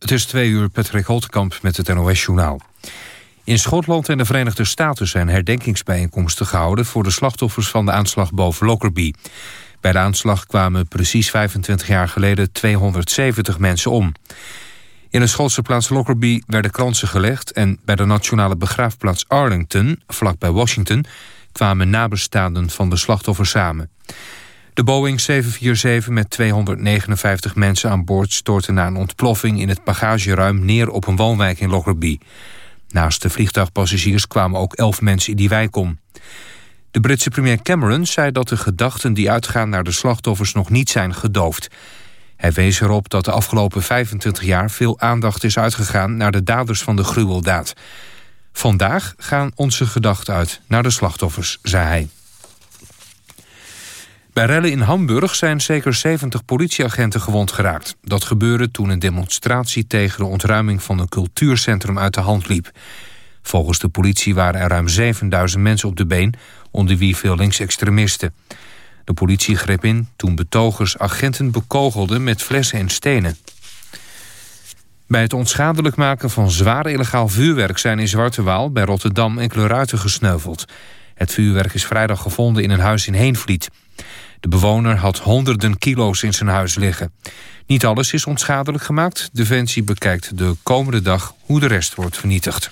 Het is twee uur Patrick Holtkamp met het NOS-journaal. In Schotland en de Verenigde Staten zijn herdenkingsbijeenkomsten gehouden... voor de slachtoffers van de aanslag boven Lockerbie. Bij de aanslag kwamen precies 25 jaar geleden 270 mensen om. In de Schotse plaats Lockerbie werden kransen gelegd... en bij de nationale begraafplaats Arlington, vlakbij Washington... kwamen nabestaanden van de slachtoffers samen. De Boeing 747 met 259 mensen aan boord... stortte na een ontploffing in het bagageruim neer op een woonwijk in Lockerbie. Naast de vliegtuigpassagiers kwamen ook elf mensen in die wijk om. De Britse premier Cameron zei dat de gedachten die uitgaan naar de slachtoffers nog niet zijn gedoofd. Hij wees erop dat de afgelopen 25 jaar veel aandacht is uitgegaan naar de daders van de gruweldaad. Vandaag gaan onze gedachten uit naar de slachtoffers, zei hij. Bij rellen in Hamburg zijn zeker 70 politieagenten gewond geraakt. Dat gebeurde toen een demonstratie tegen de ontruiming van een cultuurcentrum uit de hand liep. Volgens de politie waren er ruim 7000 mensen op de been, onder wie veel linksextremisten. De politie greep in toen betogers agenten bekogelden met flessen en stenen. Bij het onschadelijk maken van zwaar illegaal vuurwerk zijn in Zwarte Waal bij Rotterdam enkele ruiten gesneuveld. Het vuurwerk is vrijdag gevonden in een huis in Heenvliet. De bewoner had honderden kilo's in zijn huis liggen. Niet alles is onschadelijk gemaakt. Defensie bekijkt de komende dag hoe de rest wordt vernietigd.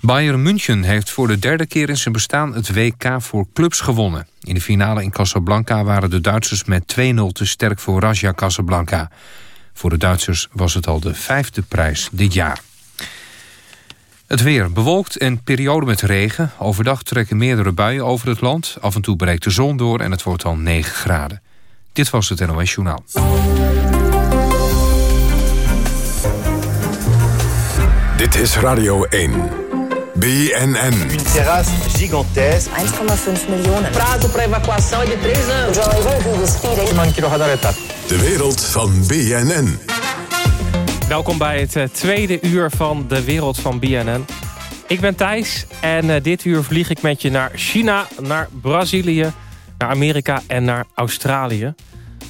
Bayern München heeft voor de derde keer in zijn bestaan het WK voor clubs gewonnen. In de finale in Casablanca waren de Duitsers met 2-0 te sterk voor Raja Casablanca. Voor de Duitsers was het al de vijfde prijs dit jaar. Het weer bewolkt en periode met regen. Overdag trekken meerdere buien over het land. Af en toe breekt de zon door en het wordt al 9 graden. Dit was het NOS Journaal. Dit is Radio 1. BNN. Een terras gigantesque. 1,5 miljoen. Prazo para evacuação é de 3 anos. De wereld van BNN. Welkom bij het eh, tweede uur van de wereld van BNN. Ik ben Thijs en eh, dit uur vlieg ik met je naar China, naar Brazilië, naar Amerika en naar Australië.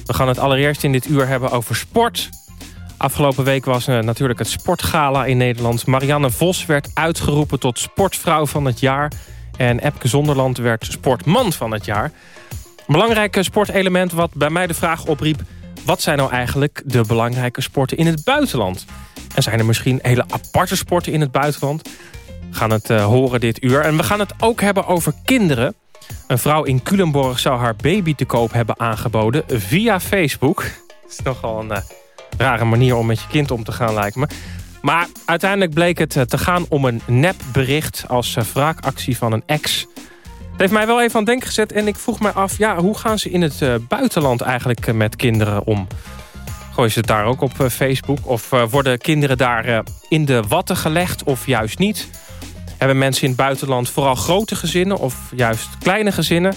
We gaan het allereerst in dit uur hebben over sport. Afgelopen week was uh, natuurlijk het sportgala in Nederland. Marianne Vos werd uitgeroepen tot sportvrouw van het jaar. En Epke Zonderland werd sportman van het jaar. Belangrijk sportelement wat bij mij de vraag opriep... Wat zijn nou eigenlijk de belangrijke sporten in het buitenland? En zijn er misschien hele aparte sporten in het buitenland? We gaan het uh, horen dit uur. En we gaan het ook hebben over kinderen. Een vrouw in Culemborg zou haar baby te koop hebben aangeboden via Facebook. Dat is nogal een uh, rare manier om met je kind om te gaan, lijkt me. Maar uiteindelijk bleek het uh, te gaan om een nepbericht als wraakactie van een ex... Het heeft mij wel even aan het denken gezet. En ik vroeg me af, ja, hoe gaan ze in het uh, buitenland eigenlijk uh, met kinderen om? Gooien ze het daar ook op uh, Facebook? Of worden kinderen daar in de watten gelegd of juist niet? Hebben mensen in het buitenland vooral grote gezinnen of juist kleine gezinnen?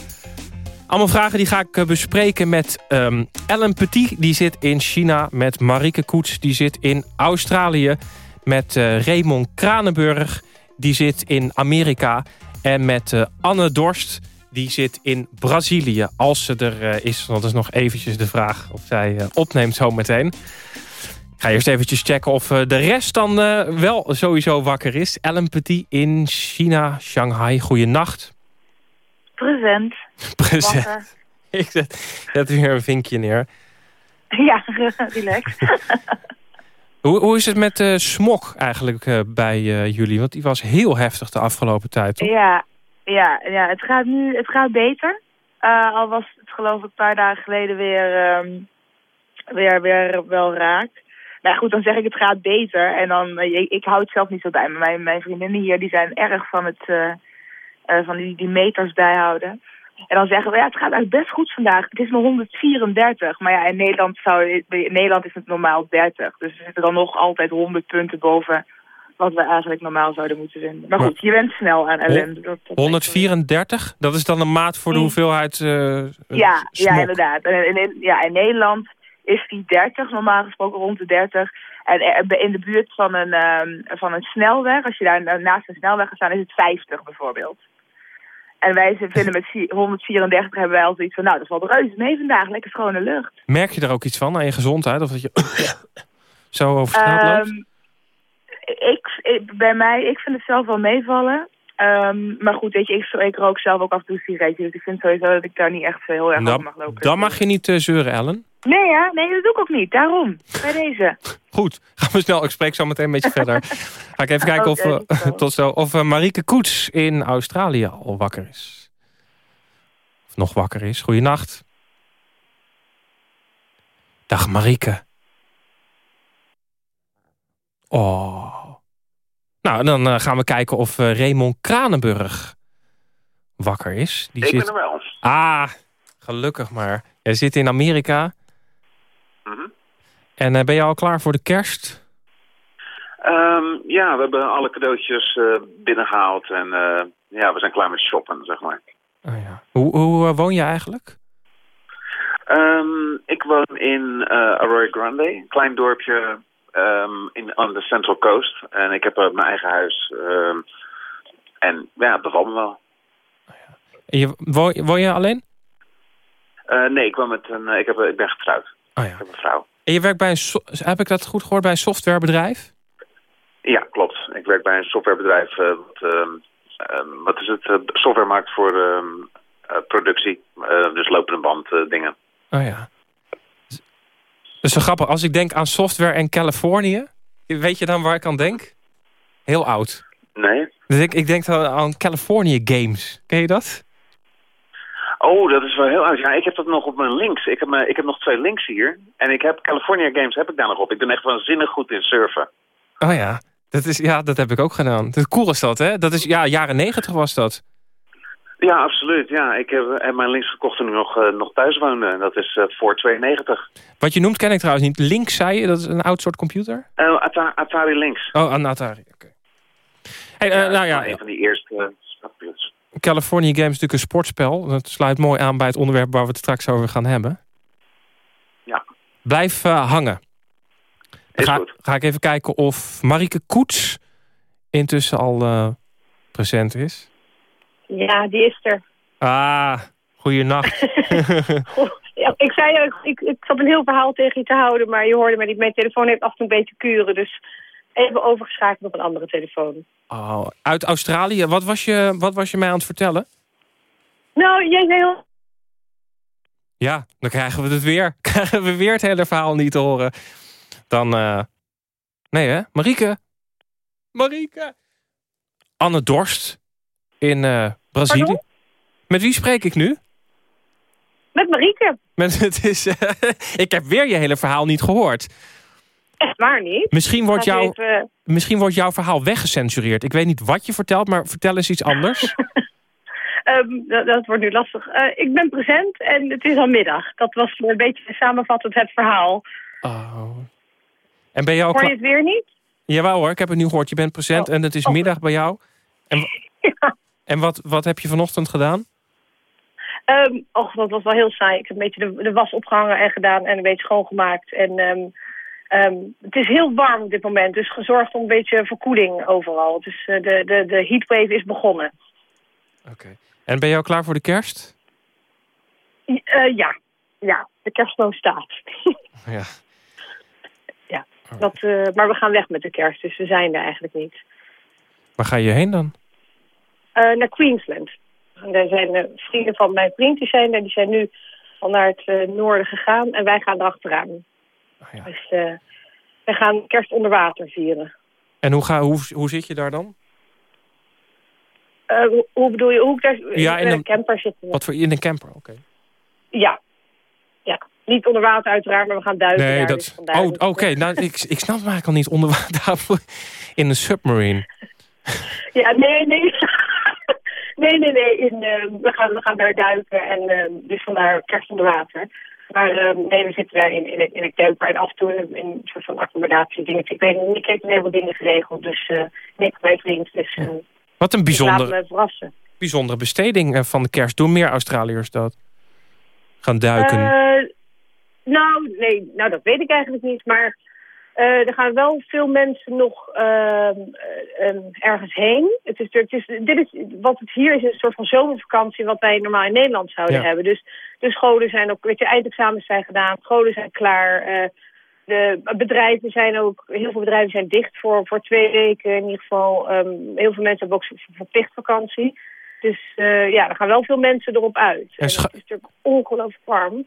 Allemaal vragen die ga ik bespreken met um, Ellen Petit. Die zit in China. Met Marike Koets. Die zit in Australië. Met Raymond Kranenburg. Die zit in Amerika. En met uh, Anne Dorst, die zit in Brazilië. Als ze er uh, is, dat is nog eventjes de vraag of zij uh, opneemt zo meteen. Ik ga eerst eventjes checken of de rest dan wel sowieso wakker is. Ellen Petit in China, Shanghai. Goeienacht. Present. Present. Ik zet, zet weer een vinkje neer. Ja, relax. Hoe, hoe is het met de smog eigenlijk uh, bij uh, jullie? Want die was heel heftig de afgelopen tijd? Ja, ja, ja het gaat nu het gaat beter. Uh, al was het geloof ik een paar dagen geleden weer, um, weer, weer wel raakt. Nou goed, dan zeg ik het gaat beter. En dan, ik, ik hou het zelf niet zo bij. Maar mijn, mijn vriendinnen hier die zijn erg van, het, van die, die meters bijhouden. En dan zeggen we, ja, het gaat eigenlijk best goed vandaag. Het is nog 134. Maar ja, in Nederland, zou, in Nederland is het normaal 30. Dus we zitten dan nog altijd 100 punten boven wat we eigenlijk normaal zouden moeten vinden. Maar goed, je bent snel aan ellende. Dat, dat 134? Dat is dan een maat voor de hoeveelheid uh, Ja, ja inderdaad. In, in, ja, in Nederland is die 30, normaal gesproken rond de 30. En in de buurt van een, um, van een snelweg, als je daar naast een snelweg gaat staan, is het 50 bijvoorbeeld. En wij vinden met vi- 134 hebben wij al zoiets van, nou, dat valt reuze mee vandaag. Lekker schone lucht. Merk je er ook iets van aan je gezondheid? Of dat je zo over straat loopt? Ehm, ik, ik, bij mij, ik vind het zelf wel meevallen. Ehm, maar goed, weet je, ik, ik rook zelf ook af en toe een sigaretje. Dus ik vind sowieso dat ik daar niet echt zo heel erg over mag Dan, lopen. dan mag je niet eh, zeuren, Ellen. Nee, ja, nee, dat doe ik ook niet. Daarom, bij deze. Goed, gaan we snel. Ik spreek zo meteen een beetje verder. Ga ik even kijken of, eh, tot zo. of eh, Marieke Koets in Australië al wakker is. Of nog wakker is. Goeienacht. Dag Marieke. Oh. Nou, dan eh, gaan we kijken of eh, Raymond Kranenburg wakker is. Die Ik zit... ben er wel. Ah, gelukkig maar. Jij zit in Amerika. Mhm. En eh, ben je al klaar voor de kerst? Ehm, ja, we hebben alle cadeautjes eh, binnengehaald en ja, we zijn klaar met shoppen, zeg maar. Oh, ja. Hoe, hoe woon je eigenlijk? Ehm, ik woon in Arroyo Grande, een klein dorpje ehm, in, on the Central Coast. En ik heb mijn eigen huis. ehm, en ja, het bevalt me wel. En je, woon, woon je alleen? Eh, nee, ik, woon met een, eh, ik, heb, ik ben getrouwd. Oh Ik ja. heb een vrouw. En je werkt bij een, heb ik dat goed gehoord, bij een softwarebedrijf? Ja, klopt. Ik werk bij een softwarebedrijf. eh, wat, ehm, wat is het? Software maakt voor productie. Dus lopende band dingen. Oh ja. Dat is zo grappig. Als ik denk aan software en Californië, weet je dan waar ik aan denk? Heel oud. Nee? Dus ik, ik denk dan aan California Games. Ken je dat? Oh, dat is wel heel oud. Ja, ik heb dat nog op mijn links. Ik heb, mijn, ik heb nog twee links hier. En ik heb California Games heb ik daar nog op. Ik ben echt waanzinnig goed in surfen. Oh ja. Dat, is, ja, dat heb ik ook gedaan. Dat cool is dat, hè? Dat is, ja, jaren negentig was dat. Ja, absoluut. Ja, ik heb, heb mijn links gekocht toen ik nog, eh, nog thuis woonde. En dat is eh, voor 92. Wat je noemt ken ik trouwens niet. Lynx zei je, dat is een oud soort computer? Ata- Atari Links. Oh, aan Atari. Oké. Hey, nou ja, Een van die eerste uh, stapjes. California Games is natuurlijk een sportspel. Dat sluit mooi aan bij het onderwerp waar we het straks over gaan hebben. Ja. Blijf hangen. Dan Is ga, goed. ga ik even kijken of Marike Koets intussen al present is. Ja, die is er. Ah, goeienacht. Ja, ik zei, eh, ik, ik zat een heel verhaal tegen je te houden, maar je hoorde me niet. Mijn telefoon heeft af en toe een beetje kuren, dus even overgeschakeld op een andere telefoon. oh, uit Australië. Wat was, je, wat was je mij aan het vertellen? Nou, jij zei heel... Ja, dan krijgen we het weer. Krijgen we weer het hele verhaal niet te horen. Dan, eh, nee hè? Marieke. Marieke. Anne Dorst in eh, Brazilië. Pardon? Met wie spreek ik nu? Met Marieke. Met, het is, eh, ik heb weer je hele verhaal niet gehoord. Echt waar niet. Misschien wordt, jouw, even- misschien wordt jouw verhaal weggecensureerd. Ik weet niet wat je vertelt, maar vertel eens iets anders. Ehm, dat, dat wordt nu lastig. Eh, ik ben present en het is al middag. Dat was een beetje samenvattend het verhaal. Oh. En ben je ook Hoor je het weer niet? Jawel hoor, ik heb het nu gehoord. Je bent present Oh. en het is Oh. middag bij jou. En, Ja. En wat, wat heb je vanochtend gedaan? Ehm och, dat was wel heel saai. Ik heb een beetje de, de was opgehangen en gedaan en een beetje schoongemaakt. En ehm, ehm, het is heel warm op dit moment, dus gezorgd om een beetje verkoeling overal. Dus eh, de, de, de heatwave is begonnen. Oké. En ben je al klaar voor de kerst? Eh, ja, ja, de kerstboom staat. Ja. dat, eh, maar we gaan weg met de kerst, dus we zijn er eigenlijk niet. Waar ga je heen dan? Eh, naar Queensland. En daar zijn eh, vrienden van mijn vriend, die zijn. Die zijn nu al naar het eh, noorden gegaan en wij gaan erachteraan. Oh, ja. Dus we gaan kerst onder water vieren. En hoe, ga, hoe, hoe zit je daar dan? Hoe, hoe bedoel je? Hoe ik daar Ja, in in een- een camper zitten? Wat voor in een camper? Oké. Ja. ja. Niet onder water uiteraard, maar we gaan duiken. Nee, daar, dat. dus Oh, oké. Nou, ik, ik snap het eigenlijk al niet onder water in een submarine. Ja, nee, nee. Nee, nee, nee. In, eh, we, gaan, we gaan daar duiken en eh, dus vandaar kerst onder water. Maar eh, nee, we zitten daar in, in, een- in een camper en af en toe in, in een soort van accommodatie dingen. Ik weet niet, ik heb een heleboel dingen geregeld, dus uh, Nick, mijn vriend. Dus eh, Wat een bijzondere, bijzondere besteding eh, van de kerst. Doen meer Australiërs dat? Gaan duiken. Eh, nou, nee, nou dat weet ik eigenlijk niet. Maar Eh, er gaan wel veel mensen nog ehm, eh, ehm, ergens heen. Het is, het is, dit is, wat het hier is, is een soort van zomervakantie wat wij normaal in Nederland zouden Ja. hebben. Dus de scholen zijn ook, weet je, eindexamens zijn gedaan, scholen zijn klaar. eh, de bedrijven zijn ook, heel veel bedrijven zijn dicht voor, voor twee weken in ieder geval. Ehm, heel veel mensen hebben ook ver- verplicht vakantie. Dus ja, er gaan wel veel mensen erop uit. En het is natuurlijk ongelooflijk warm.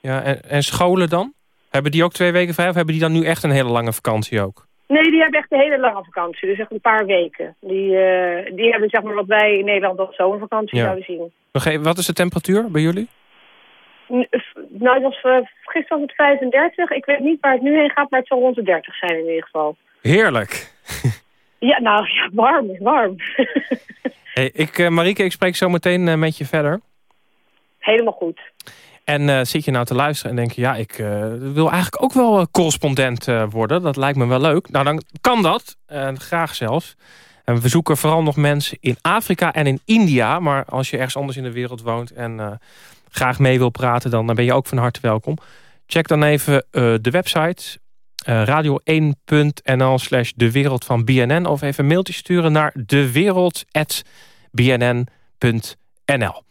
Ja, en, en scholen dan? Hebben die ook twee weken vrij of hebben die dan nu echt een hele lange vakantie ook? Nee, die hebben echt een hele lange vakantie. Dus echt een paar weken. Die, eh, die hebben zeg maar wat wij in Nederland als zomervakantie Ja. zouden zien. Nog even, wat is de temperatuur bij jullie? F- Nou, het was, eh, gisteren was het 35. Ik weet niet waar het nu heen gaat, maar het zal rond de 30 zijn in ieder geval. Heerlijk. Ja, nou, ja, warm, warm. Hey, ik, eh, Marieke, ik spreek zo meteen eh, met je verder. Helemaal goed. En eh, zit je nou te luisteren en denk je... ja, ik eh, wil eigenlijk ook wel eh, correspondent worden. Dat lijkt me wel leuk. Nou, dan kan dat. Graag zelfs. En we zoeken vooral nog mensen in Afrika en in India. Maar als je ergens anders in de wereld woont... en graag mee wil praten, dan, ben je ook van harte welkom. Check dan even de website... eh, radio1.nl slash de wereld van BNN... of even een mailtje sturen naar dewereld.bnn.nl.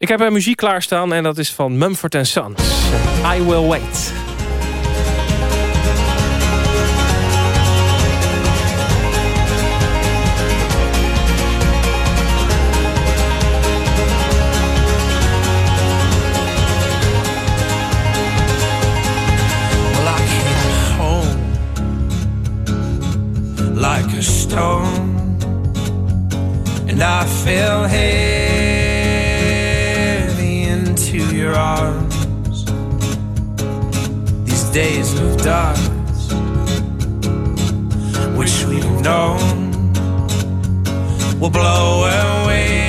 Ik heb een muziek klaarstaan en dat is van Mumford Sons. I Will Wait. Like a stone, and I fell These days of dust, which we've known, will blow away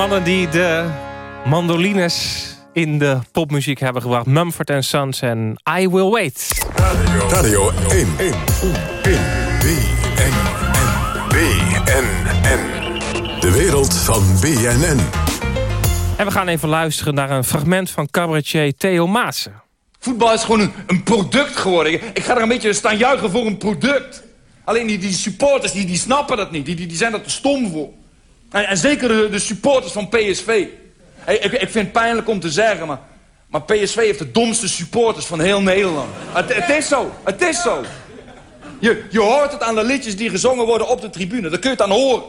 mannen die de mandolines in de popmuziek hebben gebracht. Mumford Sons en I Will Wait. Radio 1. 1. 1. BNN. BNN. De wereld van BNN. En we gaan even luisteren naar een fragment van cabaretier Theo Maassen. Voetbal is gewoon een, een product geworden. Ik, ik ga er een beetje staan juichen voor een product. Alleen die, die supporters, die, die snappen dat niet. Die, die, die zijn er te stom voor. En, zeker de, supporters van PSV. Ik, ik vind het pijnlijk om te zeggen, maar, maar PSV heeft de domste supporters van heel Nederland. Het, het is zo, het is zo. Je, je hoort het aan de liedjes die gezongen worden op de tribune. Daar kun je het aan horen.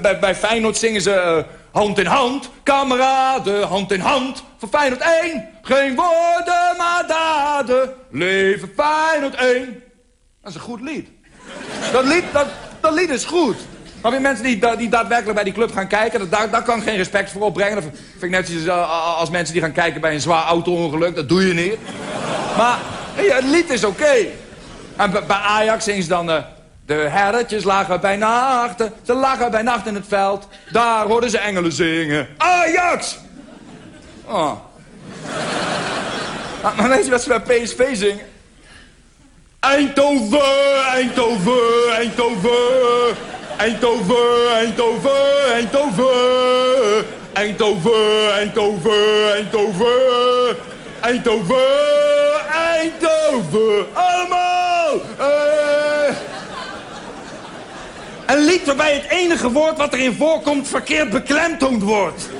Bij, bij Feyenoord zingen ze eh, hand in hand, kameraden, hand in hand. Voor Feyenoord 1, geen woorden maar daden. Leven Feyenoord 1. Dat is een goed lied. Dat lied, dat lied is goed. Maar weer mensen die, die daadwerkelijk bij die club gaan kijken, dat, daar, kan geen respect voor opbrengen. Dat vind ik net eh, als mensen die gaan kijken bij een zwaar auto-ongeluk. Dat doe je niet. Maar ja, het lied is oké. En bij Ajax ze dan... eh, de herretjes lagen bij nacht, ze lagen bij nacht in het veld. Daar hoorden ze engelen zingen. Ajax! Oh. maar, maar weet je wat ze bij PSV zingen? Eindhoven, Eindhoven, Eindhoven. Eindhoven, Eindhoven, Eindhoven. Eindhoven, Eindhoven, Eindhoven. Eindhoven, Eindhoven. Allemaal! Eh. Een lied waarbij het enige woord wat erin voorkomt verkeerd beklemtoond wordt.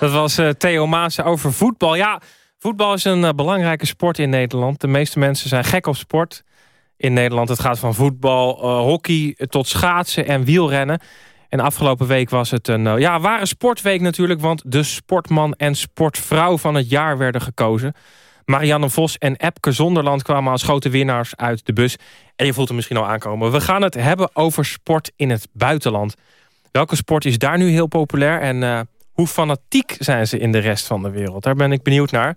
Dat was eh, Theo Maassen over voetbal. Ja, voetbal is een eh, belangrijke sport in Nederland. De meeste mensen zijn gek op sport in Nederland. Het gaat van voetbal, eh, hockey tot schaatsen en wielrennen. En afgelopen week was het een eh, ja, ware sportweek natuurlijk... want de sportman en sportvrouw van het jaar werden gekozen. Marianne Vos en Epke Zonderland kwamen als grote winnaars uit de bus. En je voelt hem misschien al aankomen. We gaan het hebben over sport in het buitenland. Welke sport is daar nu heel populair en eh, hoe fanatiek zijn ze in de rest van de wereld? Daar ben ik benieuwd naar.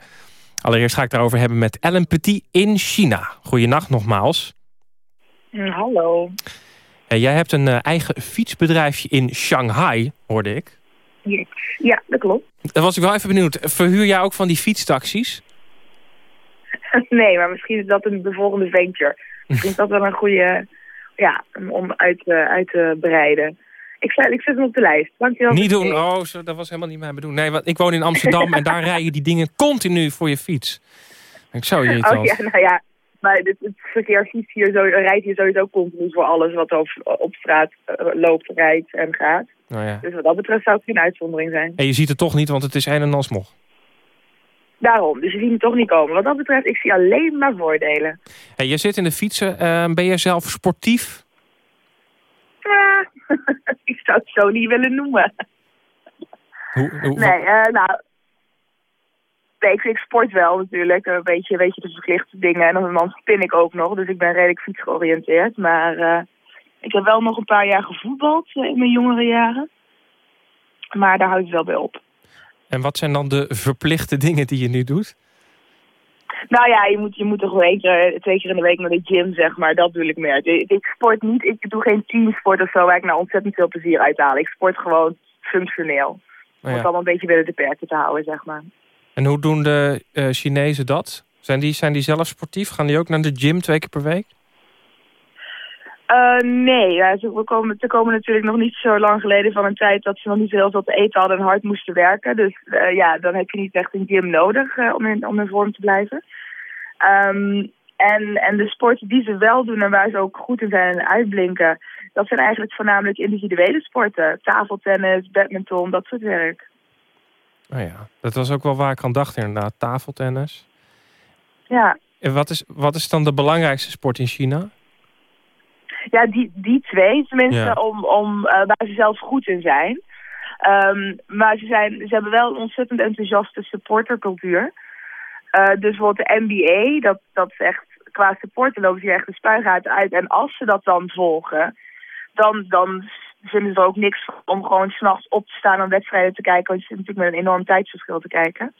Allereerst ga ik daarover hebben met Ellen Petit in China. Goedenacht nogmaals. Hallo. Eh, jij hebt een eh, eigen fietsbedrijfje in Shanghai, hoorde ik. Ja, dat klopt. Daar was ik wel even benieuwd. Verhuur jij ook van die fietstaxis? Nee, maar misschien is dat een, de volgende venture. Misschien is dat wel een goede, ja, om- om uit, eh, uit te breiden. Ik, zet- ik zet hem op de lijst. Dankjewel. Niet doen. het. Oh, zo, dat was helemaal niet mijn bedoeling. Nee, want ik woon in Amsterdam en daar rijden die dingen continu voor je fiets. Ik zo irritant. Oh ja, nou ja. Maar het, het verkeer fietst hier zo, rijdt hier sowieso continu voor alles wat op, op straat eh, loopt, rijdt en gaat. Nou ja. Dus wat dat betreft zou het geen uitzondering zijn. En je ziet het toch niet, want het is een en al smog. Daarom, dus je ziet me toch niet komen. Wat dat betreft, ik zie alleen maar voordelen. Hey, je zit in de fietsen. Eh, ben je zelf sportief? Ik zou het zo niet willen noemen. Hoe, hoe, Nee, eh, nou... Nee, ik, ik sport wel natuurlijk. Een beetje, weet je, de verplichte dingen. En dan spin ik ook nog. Dus ik ben redelijk fietsgeoriënteerd. Maar eh, ik heb wel nog een paar jaar gevoetbald eh, in mijn jongere jaren. Maar daar houdt het wel bij op. En wat zijn dan de verplichte dingen die je nu doet? Nou ja, je moet, je moet toch één keer, twee keer in de week naar de gym, zeg maar. Dat bedoel ik meer. Ik, sport niet, ik doe geen teamsport of zo waar ik nou ontzettend veel plezier uit haal. Ik sport gewoon functioneel. Om Nou het allemaal een beetje binnen de perken te houden, zeg maar. En hoe doen de eh, Chinezen dat? Zijn die, zijn die zelf sportief? Gaan die ook naar de gym twee keer per week? Eh, nee, ja, ze, we komen, ze komen natuurlijk nog niet zo lang geleden van een tijd dat ze nog niet zo heel veel te eten hadden en hard moesten werken. Dus eh, ja, dan heb je niet echt een gym nodig eh, om, in, om in vorm te blijven. Ehm, en, en de sporten die ze wel doen en waar ze ook goed in zijn en uitblinken, dat zijn eigenlijk voornamelijk individuele sporten. Tafeltennis, badminton, dat soort werk. Nou ja, dat was ook wel waar ik aan dacht inderdaad. Tafeltennis. Ja, En wat is, wat is dan de belangrijkste sport in China? Ja, die, die twee tenminste, Ja. om, om, eh, waar ze zelf goed in zijn. Ehm, maar ze, zijn, ze hebben wel een ontzettend enthousiaste supportercultuur. Eh, dus bijvoorbeeld de NBA, dat, dat is echt, qua supporter lopen ze hier echt de spuigaten uit. En als ze dat dan volgen, dan, dan vinden ze er ook niks om gewoon s'nachts op te staan om wedstrijden te kijken. Want je zit natuurlijk met een enorm tijdsverschil te kijken.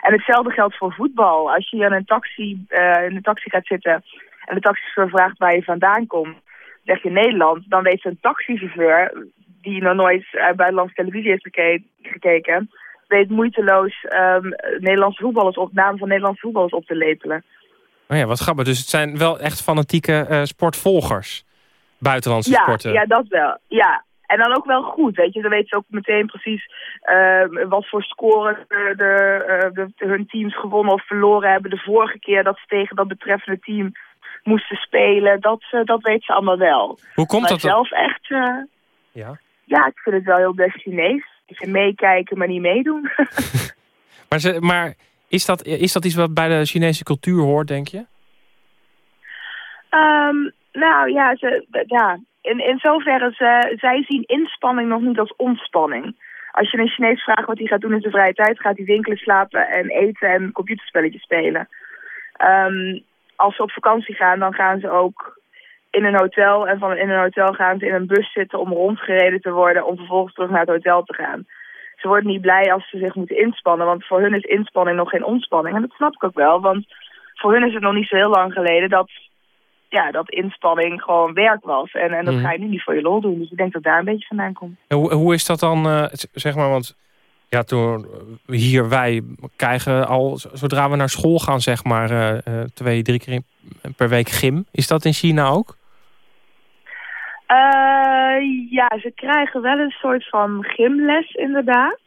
En hetzelfde geldt voor voetbal. Als je hier in een taxi, eh, in een taxi gaat zitten en de taxichauffeur vraagt waar je vandaan komt, zeg je Nederland, dan weet een taxichauffeur die nog nooit uh, buitenlandse televisie heeft geke- gekeken, weet moeiteloos um, Nederlandse voetballers op, namen van Nederlandse voetballers op te lepelen. Oh ja, wat grappig. Dus het zijn wel echt fanatieke eh, sportvolgers. Buitenlandse ja, sporten. Ja, dat wel. Ja. En dan ook wel goed, weet je. Dan weten ze ook meteen precies uh, wat voor scoren de, de, de, de, hun teams gewonnen of verloren hebben. De vorige keer dat ze tegen dat betreffende team moesten spelen. Dat, uh, dat weten ze allemaal wel. Hoe komt maar dat zelf echt... Uh, ja. ja, ik vind het wel heel best Chinees. Je meekijken, maar niet meedoen. maar ze, maar is, dat, is dat iets wat bij de Chinese cultuur hoort, denk je? Um, nou ja, ze, ja. In, in zoverre, ze, zij zien inspanning nog niet als ontspanning. Als je een Chinees vraagt wat hij gaat doen in zijn vrije tijd, gaat hij winkelen, slapen en eten en computerspelletjes spelen. Um, als ze op vakantie gaan, dan gaan ze ook in een hotel en van in een hotel gaan ze in een bus zitten om rondgereden te worden om vervolgens terug naar het hotel te gaan. Ze worden niet blij als ze zich moeten inspannen, want voor hun is inspanning nog geen ontspanning. En dat snap ik ook wel, want voor hun is het nog niet zo heel lang geleden dat, ja, dat inspanning gewoon werk was. En, en dat Mhm. ga je nu niet voor je lol doen. Dus ik denk dat daar een beetje vandaan komt. En hoe, hoe is dat dan, eh, zeg maar, want ja, toen hier wij krijgen al, zodra we naar school gaan, zeg maar, eh, eh, twee, drie keer per week gym. Is dat in China ook? Eh, ja, ze krijgen wel een soort van gymles inderdaad.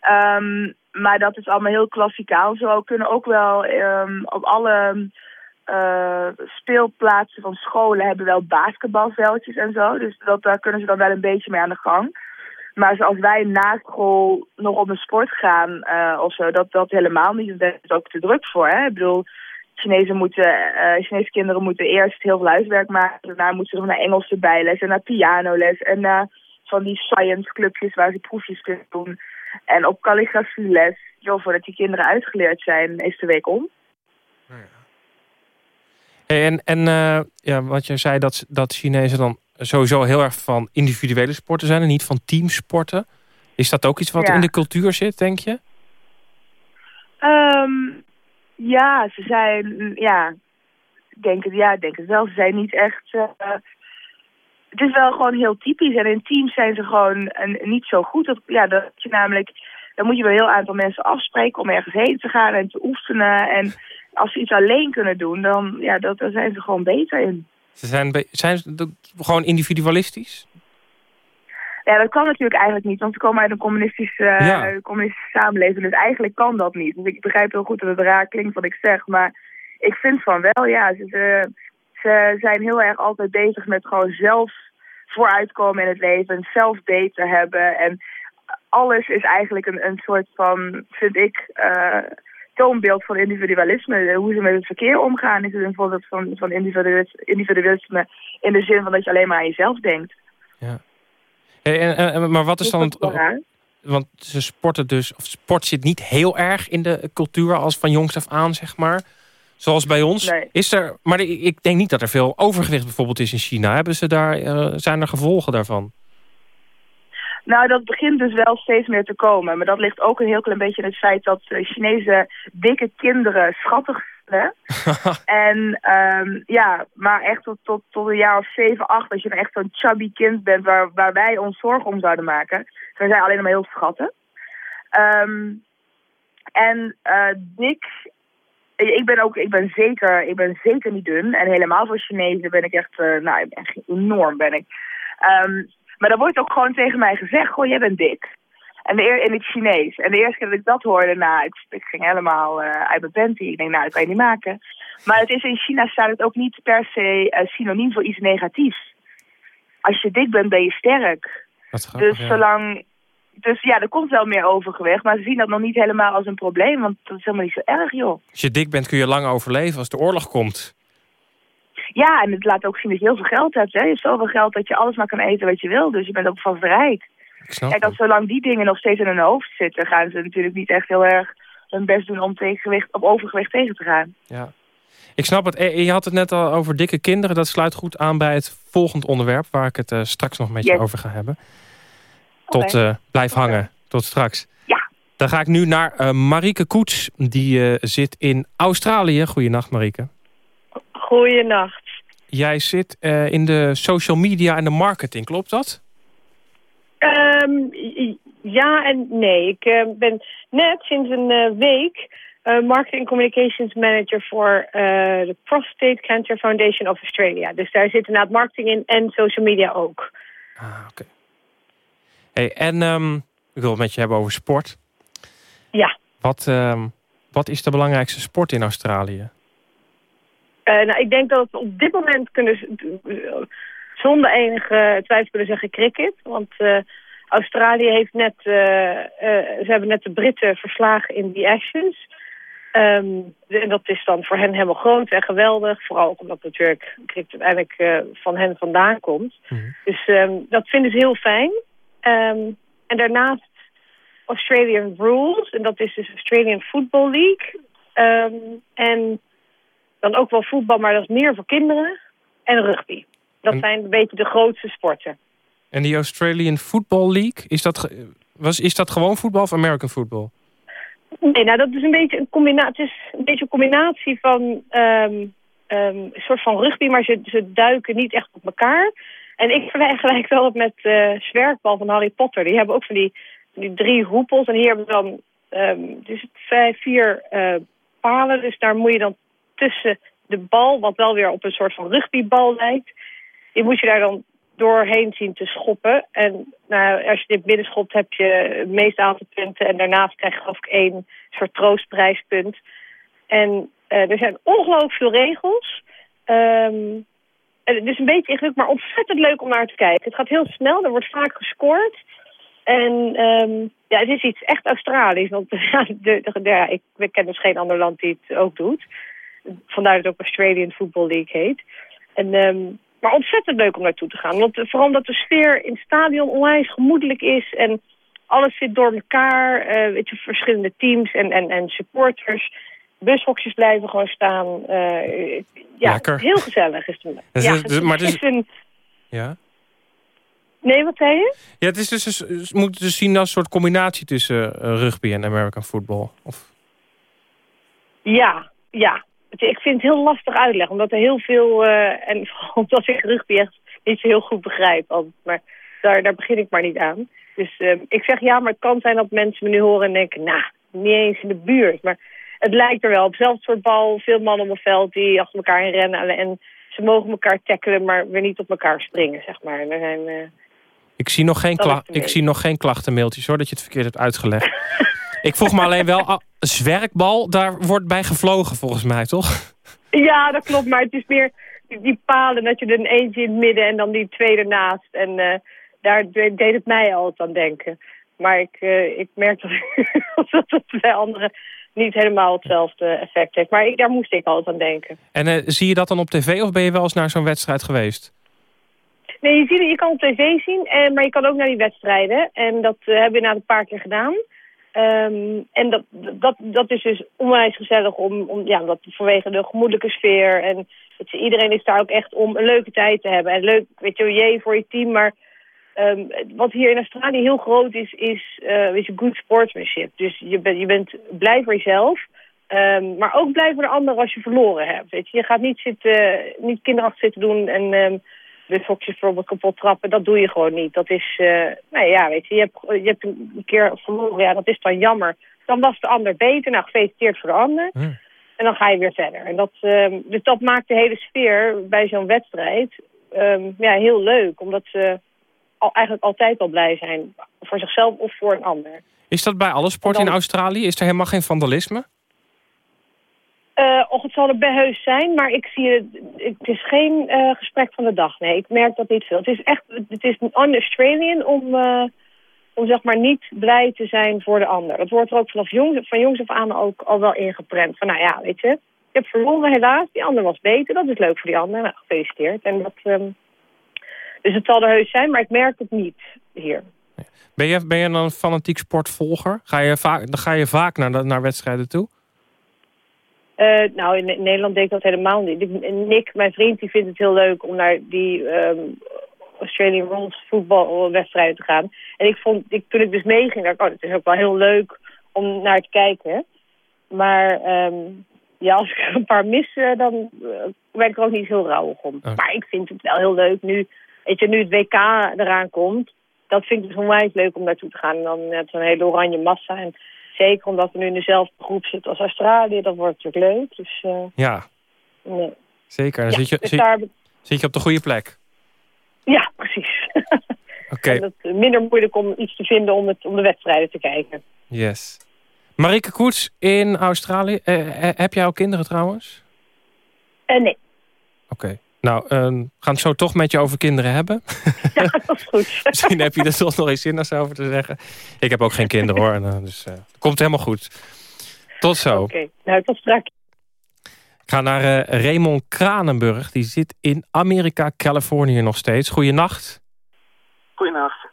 Ehm, maar dat is allemaal heel klassikaal. Zo kunnen ook wel ehm, op alle speelplaatsen van scholen hebben wel basketbalveldjes en zo. Dus dat, daar kunnen ze dan wel een beetje mee aan de gang. Maar zoals wij na school nog op een sport gaan eh, of zo, dat, dat helemaal niet. Daar is ook te druk voor. Hè? Ik bedoel, Chinezen moeten, eh, Chinese kinderen moeten eerst heel veel huiswerk maken. Daarna moeten ze nog naar Engelse bijles en naar pianoles. En naar van die science clubjes waar ze proefjes kunnen doen. En op calligrafieles. Joh, voordat die kinderen uitgeleerd zijn, is de week om. Hey, En, en eh, ja, wat je zei, dat, dat Chinezen dan sowieso heel erg van individuele sporten zijn... en niet van teamsporten. Is dat ook iets wat Ja. in de cultuur zit, denk je? Ehm, ja, ze zijn, ja, denk het, ja, denk het wel. Ze zijn niet echt, eh, het is wel gewoon heel typisch. En in teams zijn ze gewoon een, niet zo goed. Dat, ja, dat je namelijk, dan moet je wel een heel aantal mensen afspreken om ergens heen te gaan en te oefenen. En als ze iets alleen kunnen doen, dan, ja, dat, daar zijn ze gewoon beter in. Ze zijn, zijn ze gewoon individualistisch? Ja, dat kan natuurlijk eigenlijk niet, want ze komen uit een communistische, Ja. communistische samenleving. Dus eigenlijk kan dat niet. Dus ik begrijp heel goed dat het raar klinkt wat ik zeg. Maar ik vind van wel, ja. Ze, ze, ze zijn heel erg altijd bezig met gewoon zelf vooruitkomen in het leven. Zelf beter hebben. En alles is eigenlijk een, een soort van, vind ik, eh, toonbeeld van individualisme. Hoe ze met het verkeer omgaan is een voorbeeld van, van individualis- individualisme. In de zin van dat je alleen maar aan jezelf denkt. Hey, en, maar wat is dan het... Want ze sporten dus... Of sport zit niet heel erg in de cultuur als van jongs af aan, zeg maar. Zoals bij ons. Nee. Is er, maar ik ik denk niet dat er veel overgewicht bijvoorbeeld is in China. Hebben ze daar, eh, zijn er gevolgen daarvan? Nou, dat begint dus wel steeds meer te komen. Maar dat ligt ook een heel klein beetje in het feit dat eh, Chinese dikke kinderen schattig vinden. en ehm, ja, maar echt tot, tot, tot een jaar of zeven, acht, dat je dan echt zo'n chubby kind bent waar, waar wij ons zorgen om zouden maken. We zijn alleen maar heel schatten. Ehm, en eh dik, ik ben ook, ik ben zeker, ik ben zeker niet dun. En helemaal voor Chinezen ben ik echt, eh, nou, echt enorm ben ik. Ehm, maar dan wordt ook gewoon tegen mij gezegd, goh, jij bent dik. En de eer, in het Chinees. En de eerste keer dat ik dat hoorde, nou, ik, ik ging helemaal eh, uit mijn panty. Ik denk, nou, dat kan je niet maken. Maar het is in China staat het ook niet per se eh, synoniem voor iets negatiefs. Als je dik bent, ben je sterk. Grappig, Dus ja. zolang... Dus ja, er komt wel meer overgewicht. Maar ze zien dat nog niet helemaal als een probleem. Want dat is helemaal niet zo erg, joh. Als je dik bent kun je lang overleven als de oorlog komt. Ja, en het laat ook zien dat je heel veel geld hebt. Hè. Je hebt zoveel geld dat je alles maar kan eten wat je wil. Dus je bent ook van rijk. Kijk, als zolang die dingen nog steeds in hun hoofd zitten... gaan ze natuurlijk niet echt heel erg hun best doen om tegengewicht, op overgewicht tegen te gaan. Ja. Ik snap het. Eh, Je had het net al over dikke kinderen. Dat sluit goed aan bij het volgend onderwerp... waar ik het eh, straks nog met je Yes. over ga hebben. Tot eh, blijf hangen. Tot straks. Ja. Dan ga ik nu naar eh, Marieke Koets. Die zit in Australië. Goedenacht Marieke. Goeienacht. Jij zit eh, in de social media en de marketing. Klopt dat? Ehm, ja en nee. Ik eh, ben net sinds een eh, week Marketing Communications Manager voor de Prostate Cancer Foundation of Australia. Dus daar zit inderdaad marketing in en social media ook. Hey, en ehm, ik wil het met je hebben over sport. Ja. Wat, ehm, wat is de belangrijkste sport in Australië? Eh, nou, ik denk dat we op dit moment kunnen z- zonder enige twijfel kunnen zeggen cricket. Want eh, Australië heeft net, eh, eh, ze hebben net de Britten verslagen in die Ashes. Ehm, en dat is dan voor hen helemaal groot en geweldig. Vooral ook omdat natuurlijk cricket uiteindelijk eh, van hen vandaan komt. Dus ehm, dat vinden ze heel fijn. Ehm, en daarnaast Australian Rules. En dat is dus Australian Football League. En dan ook wel voetbal, maar dat is meer voor kinderen. en rugby. Dat En- zijn een beetje de grootste sporten. En die Australian Football League, is dat, was, is dat gewoon voetbal of American football? Nee, nou dat is een beetje een combinatie. Het is een beetje een combinatie van ehm, ehm, een soort van rugby, maar ze, ze duiken niet echt op elkaar. En ik vergelijk wel het met eh zwerkbal van Harry Potter. Die hebben ook van die, die drie hoepels. En hier hebben we dan dus vijf, vier eh, palen. Dus daar moet je dan tussen de bal, wat wel weer op een soort van rugbybal lijkt. Die moet je daar dan doorheen zien te schoppen. En nou, als je dit midden schopt, heb je het meeste aantal punten. En daarnaast krijg je geloof ik één soort troostprijspunt. En eh, er zijn ongelooflijk veel regels. En het is een beetje ingewikkeld, maar ontzettend leuk om naar te kijken. Het gaat heel snel, er wordt vaak gescoord. En ehm, ja, het is iets echt Australisch. Want de, de, ik, ik ken dus geen ander land die het ook doet. Vandaar dat het ook Australian Football League heet. En, ehm, maar ontzettend leuk om naartoe te gaan. Want, eh, vooral omdat de sfeer in het stadion onwijs gemoedelijk is. En alles zit door elkaar. eh, weet je, verschillende teams en, en, en supporters. Bushokjes blijven gewoon staan. eh, ja, Lekker. heel gezellig is het. Dus ja, het- het, maar het is- is een... Ja. Nee, wat zei je? Ja, het is dus, moet dus zien als een soort combinatie tussen rugby en American football. Of, Ja, ja. Het- Ik vind het heel lastig uitleggen, omdat er heel veel... eh, en vooral omdat ik rugby echt niet zo heel goed begrijp. altijd. Maar daar, daar begin ik maar niet aan. Dus eh, ik zeg ja, maar het kan zijn dat mensen me nu horen en denken... nou, niet eens in de buurt. Maar het lijkt er wel op. Hetzelfde soort bal, veel mannen op het veld die achter elkaar in rennen. En ze mogen elkaar tackelen, maar weer niet op elkaar springen, zeg maar. En er zijn... eh, ik, zie nog geen ik zie nog geen klachtenmailtjes hoor, dat je het verkeerd hebt uitgelegd. ik vroeg me alleen wel, zwerkbal, daar wordt bij gevlogen volgens mij, toch? Ja, dat klopt. Maar het is meer die, die palen dat je er een eentje in het midden en dan die twee ernaast. En eh, daar de- deed het mij altijd aan denken. Maar ik, eh, ik merk dat, dat het bij anderen niet helemaal hetzelfde effect heeft. Maar ik, daar moest ik altijd aan denken. En eh, zie je dat dan op tv of ben je wel eens naar zo'n wedstrijd geweest? Nee, je, ziet, het- je kan op tv zien, maar je kan ook naar die wedstrijden. En dat hebben we inderdaad een paar keer gedaan. Ehm, en dat, dat, dat is dus onwijs gezellig om, om ja, omdat vanwege de gemoedelijke sfeer. En je, iedereen is daar ook echt om een leuke tijd te hebben. En leuk, weet je, jee voor je team. Maar ehm, wat hier in Australië heel groot is, is eh, weet je, good sportsmanship. Dus je, bent je bent blij voor jezelf. ehm, maar ook blij voor de ander als je verloren hebt. Weet je. je gaat niet, zitten, niet kinderachtig zitten doen en de bijvoorbeeld kapot trappen. Dat doe je gewoon niet. Dat is, eh nou ja, weet je, je hebt, je hebt een keer verloren. Ja, dat is dan jammer. Dan was de ander beter. Nou, gefeliciteerd voor de ander. En dan ga je weer verder. En dat, ehm, dus dat maakt de hele sfeer bij zo'n wedstrijd ehm, ja, heel leuk. Omdat ze al, eigenlijk altijd al blij zijn. Voor zichzelf of voor een ander. Is dat bij alle sporten Dan- in Australië? Is er helemaal geen vandalisme? Eh och, het zal er bij heus zijn, maar ik zie het, het is geen eh, gesprek van de dag. Nee, ik merk dat niet veel. Het is echt, het is un-Australian om, eh, om zeg maar niet blij te zijn voor de ander. Dat wordt er ook vanaf jongs, van jongs af aan ook al wel ingeprent. Van nou ja, weet je, je hebt verloren helaas, die ander was beter. Dat is leuk voor die ander. Nou, gefeliciteerd. En dat, ehm, dus het zal er heus zijn, maar ik merk het niet hier. Ben je, ben je dan een fanatiek sportvolger? Ga je vaak, dan ga je vaak naar, naar wedstrijden toe? Eh, nou, in, in Nederland denk ik dat helemaal niet. Ik- Nick, mijn vriend, die vindt het heel leuk om naar die ehm, Australian Rules voetbalwedstrijden te gaan. En ik vond, ik, toen ik dus meeging, dacht ik, oh, dat is ook wel heel leuk om naar te kijken. Maar ehm, ja, als ik er een paar mis, eh, dan eh, ben ik er ook niet heel rauwig om. Maar ik vind het wel heel leuk nu, weet je, nu het WK eraan komt. Dat vind ik dus onwijs leuk om naartoe te gaan. En dan net zo'n hele oranje massa. En zeker omdat we nu in dezelfde groep zitten als Australië, dat wordt natuurlijk leuk. Dus eh, Ja, nee. zeker. Dan Ja, zit, je, dus zit, daar, zit je op de goede plek. ja, precies. Oké, het minder moeilijk om iets te vinden om, het, om de wedstrijden te kijken. yes. Marike Koets in Australië. Eh, eh, heb jij ook kinderen trouwens? En nee, Oké. Nou, eh, we gaan het zo toch met je over kinderen hebben. dat is goed. Misschien heb je er toch nog eens zinnigs over te zeggen. Ik heb ook geen kinderen hoor. en, eh, dus eh, het komt helemaal goed. Tot zo. Oké, nou tot straks. Ik ga naar eh, Raymond Kranenburg. Die zit in Amerika, Californië nog steeds. Goeienacht. Goedenacht.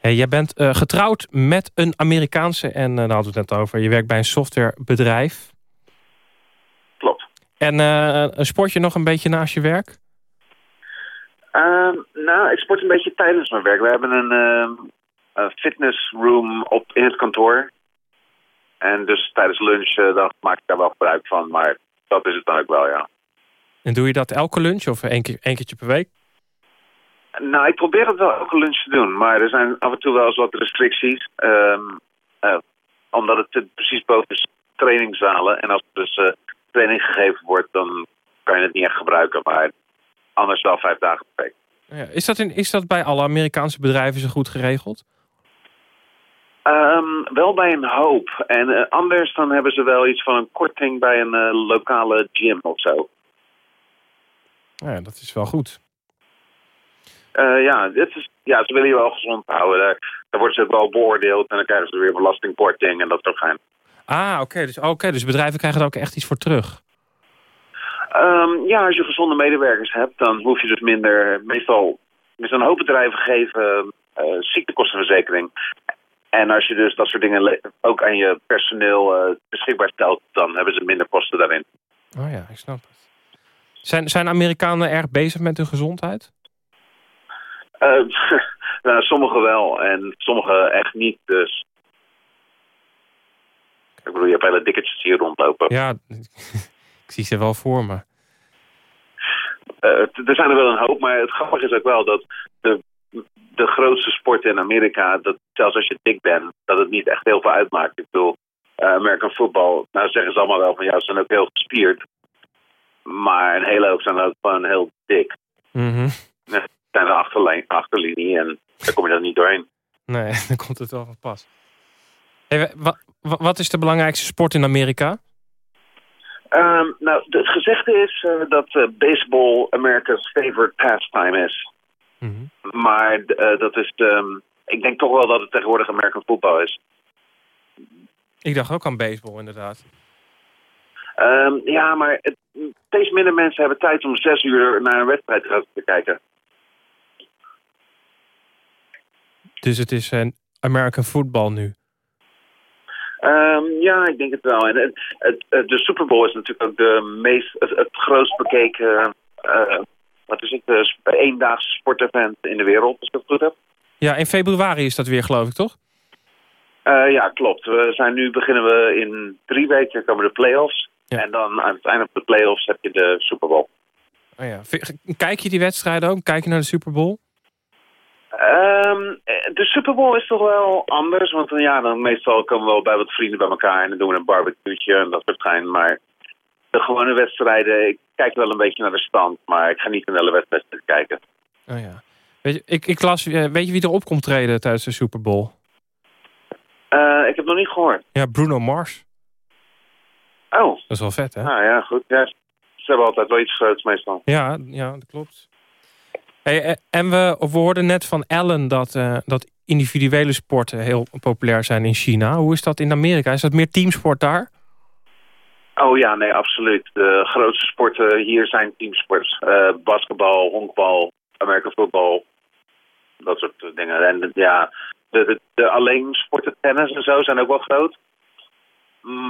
Hey, jij bent eh, getrouwd met een Amerikaanse. En eh, daar hadden we het net over. Je werkt bij een softwarebedrijf. En eh, een sportje nog een beetje naast je werk? Ehm, nou, ik sport een beetje tijdens mijn werk. We hebben een, ehm, fitnessroom op, in het kantoor. En dus tijdens lunch eh, dan maak ik daar wel gebruik van. Maar dat is het dan ook wel, ja. En doe je dat elke lunch of één, keer, één keertje per week? Nou, ik probeer het wel elke lunch te doen. Maar er zijn af en toe wel eens wat restricties. Ehm, eh, omdat het precies boven de trainingszalen. En als er dus training gegeven wordt, dan kan je het niet echt gebruiken. Maar anders wel vijf dagen per week. Ja, is, dat in, is dat bij alle Amerikaanse bedrijven zo goed geregeld? Ehm, wel bij een hoop. En eh, anders dan hebben ze wel iets van een korting bij een eh, lokale gym of zo. Ja, dat is wel goed. Eh, ja, dit is, ja, ze willen je wel gezond houden. Daar, daar worden ze ook wel beoordeeld en dan krijgen ze weer belastingkorting en dat soort gein. Ah, oké. dus, oké, dus bedrijven krijgen er ook echt iets voor terug. Ehm, ja, als je gezonde medewerkers hebt, dan hoef je dus minder... Meestal, dus een hoop bedrijven geven eh, ziektekostenverzekering. En als je dus dat soort dingen ook aan je personeel eh, beschikbaar stelt... dan hebben ze minder kosten daarin. Oh ja, ik snap het. Zijn, zijn Amerikanen erg bezig met hun gezondheid? Eh, nou, sommigen wel en sommigen echt niet, dus... Ik bedoel, je hebt hele dikketjes hier rondlopen. Ja, ik zie ze wel voor me. Eh, er zijn er wel een hoop, maar het grappige is ook wel dat de, de grootste sporten in Amerika, dat zelfs als je dik bent, dat het niet echt heel veel uitmaakt. Ik bedoel, eh, American football, nou zeggen ze allemaal wel van ja, ze zijn ook heel gespierd. Maar een hele hoop zijn ook gewoon heel dik. Ze zijn de achterlijn, achterlinie en daar kom je dan niet doorheen. Nee, dan komt het wel van pas. Hey, wat is de belangrijkste sport in Amerika? Ehm, nou, het gezegde is eh, dat eh, baseball America's favorite pastime is. Maar eh, dat is, ehm, ik denk toch wel dat het tegenwoordig American football is. Ik dacht ook aan baseball, inderdaad. Ehm, ja, maar het, steeds minder mensen hebben tijd om zes uur naar een wedstrijd te gaan te kijken. Dus het is een American football nu. Ehm, ja, ik denk het wel. En het, het, het- de Super Bowl is natuurlijk ook de meest, het, grootst bekeken, eh, wat is het, eh, eendaagse sportevent in de wereld, als ik het goed heb. Ja, in februari is dat weer, geloof ik, toch? Eh, ja, klopt. We zijn nu beginnen we in drie weken komen de play-offs. En dan aan het einde van de play-offs heb je de Super Bowl. Oh ja. Kijk je die wedstrijden ook? Kijk je naar de Super Bowl? Ehm, eh, de Super Bowl is toch wel anders, want dan, ja, dan meestal komen we wel bij wat vrienden bij elkaar en dan doen we een barbecueetje en dat soort gein. Maar de gewone wedstrijden, ik kijk wel een beetje naar de stand, maar ik ga niet naar de hele wedstrijd kijken. Oh ja. Weet je, ik, ik las, eh, weet je wie erop komt treden tijdens de Super Bowl? Eh, ik heb nog niet gehoord. Ja, Bruno Mars. Oh. Dat is wel vet, hè? Nou ja, goed. Ja, ze hebben altijd wel iets groots meestal. Ja, ja dat klopt. Hey, eh, en we, we hoorden net van Ellen dat, eh, dat individuele sporten heel populair zijn in China. Hoe is dat in Amerika? Is dat meer teamsport daar? Oh ja, nee, absoluut. De grootste sporten hier zijn teamsports. Eh, basketbal, honkbal, American football. Dat soort dingen. En ja, de, de, de alleen sporten tennis en zo zijn ook wel groot.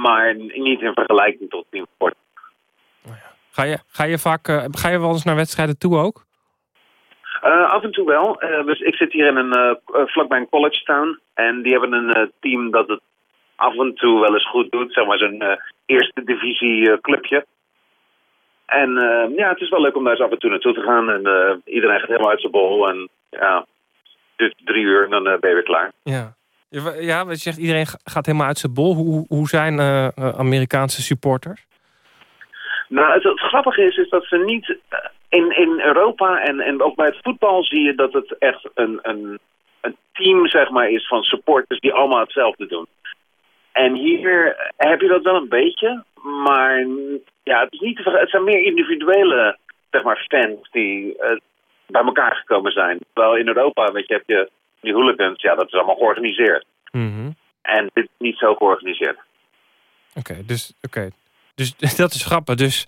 Maar niet in vergelijking tot teamsport. Ga je, ga je vaak ga je wel eens naar wedstrijden toe ook? Eh, af en toe wel. Eh, dus ik zit hier in een, eh, vlakbij een college town. En die hebben een team dat het af en toe wel eens goed doet. Zeg maar zo'n eerste divisie clubje. En ja, het is wel leuk om daar eens af en toe naartoe te gaan. En iedereen gaat helemaal uit zijn bol. En ja, duurt drie uur en dan ben je weer klaar. Ja. Ja, je zegt, iedereen ga- gaat helemaal uit zijn bol. Hoe, hoe zijn Amerikaanse supporters? Nou, het, het grappige is, is dat ze niet... In, in Europa en, en ook bij het voetbal zie je dat het echt een, een, een team zeg maar, is van supporters die allemaal hetzelfde doen. En hier heb je dat wel een beetje, maar ja, het, is niet het zijn meer individuele zeg maar, fans die eh, bij elkaar gekomen zijn. Terwijl in Europa, weet je, heb je die hooligans, ja, dat is allemaal georganiseerd. Mhm. En dit is niet zo georganiseerd. Oké, dus, oké. dus dat is grappig. Dus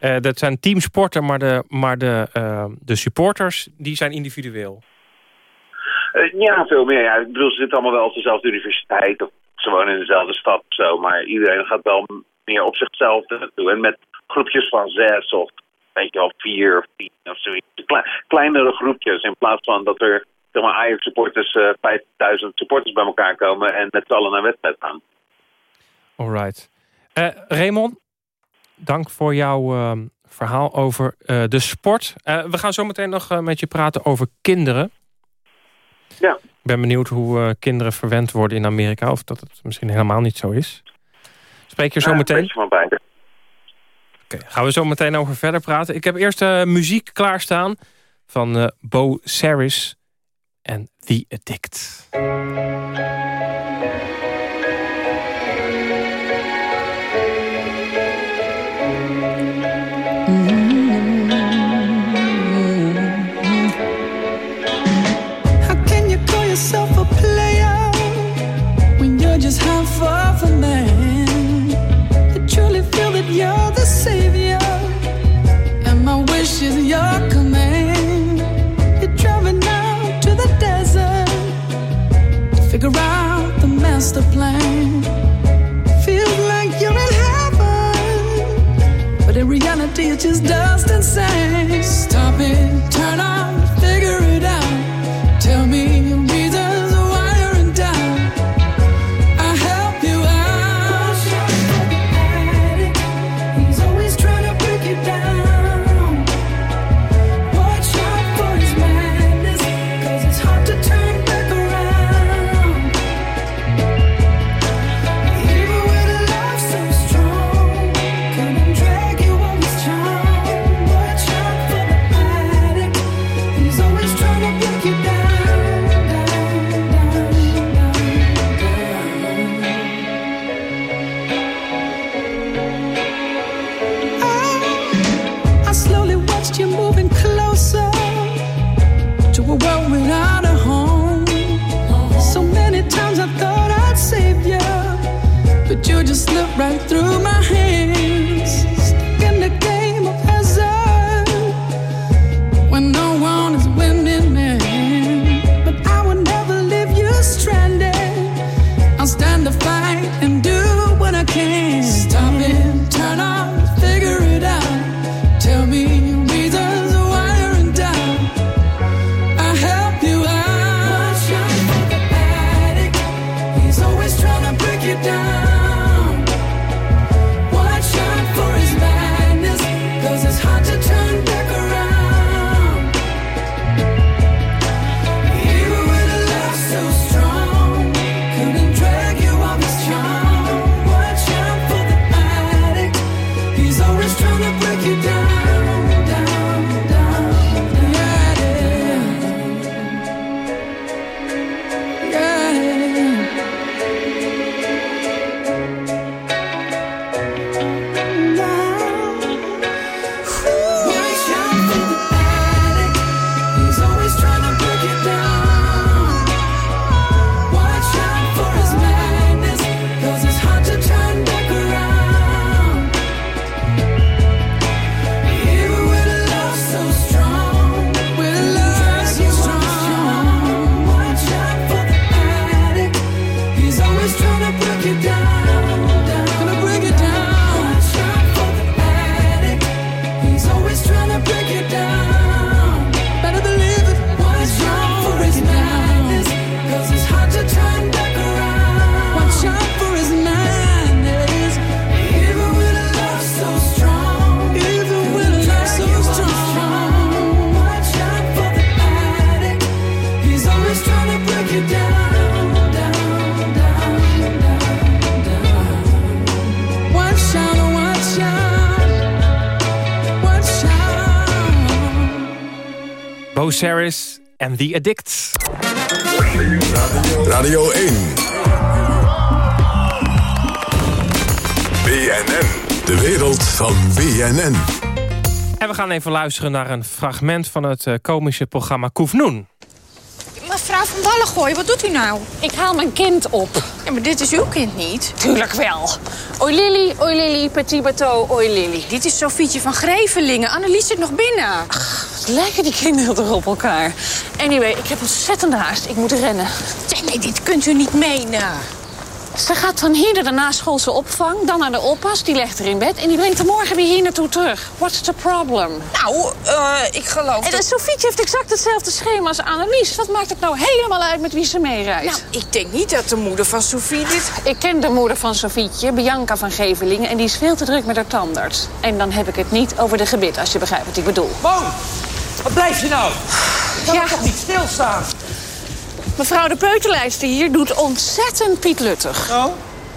eh, dat zijn teamsporten, maar de, maar de, eh, de supporters die zijn individueel. Eh, ja, veel meer. Ja. Ik bedoel, ze zitten allemaal wel op dezelfde universiteit of ze wonen in dezelfde stad zo. Maar iedereen gaat wel meer op zichzelf naartoe. En met groepjes van zes of weet je vier of tien of zoiets. Kleinere groepjes in plaats van dat er zeg maar, Ajax-supporters, 5000 supporters bij elkaar komen en met z'n allen naar wedstrijd gaan. Alright. Uh, Raymond, dank voor jouw ehm, verhaal over eh, de sport. Eh, we gaan zo meteen nog eh, met je praten over kinderen. Ja. Ik ben benieuwd hoe kinderen verwend worden in Amerika. Of dat het misschien helemaal niet zo is. Spreek je zo meteen? Oké, gaan we zo meteen over verder praten. Ik heb eerst muziek klaarstaan van Bo Saris en The Addict. en The Addict. Radio 1. BNN. De wereld van BNN. En we gaan even luisteren naar een fragment van het eh, komische programma Koefnoen. Mevrouw van Wallengooi, wat doet u nou? Ik haal mijn kind op. Ja, maar dit is uw kind niet. Tuurlijk wel. Oi Lili, oi Lili, petit bateau, oi Lili. Dit is Sofietje van Grevelingen. Annelies zit nog binnen. Wat lijken die kinderen toch op elkaar? Anyway, ik heb ontzettende haast. Ik moet rennen. Nee, dit kunt u niet menen. Ze gaat van hier naar de naschoolse opvang, dan naar de oppas. Die legt er in bed en die brengt er morgen weer hier naartoe terug. What's the problem? Nou, eh, ik geloof En dat... Eh, Sofietje heeft exact hetzelfde schema als Annelies. Wat maakt het nou helemaal uit met wie ze meereist? Nou, ik denk niet dat de moeder van Sofie dit... Ik ken de moeder van Sofietje, Bianca van Gevelingen... en die is veel te druk met haar tandarts. En dan heb ik het niet over de gebit, als je begrijpt wat ik bedoel. Boom! Wat blijf je nou? Kan Ja. ja. toch niet stilstaan? Mevrouw de peuterlijster hier doet ontzettend pietluttig. Oh?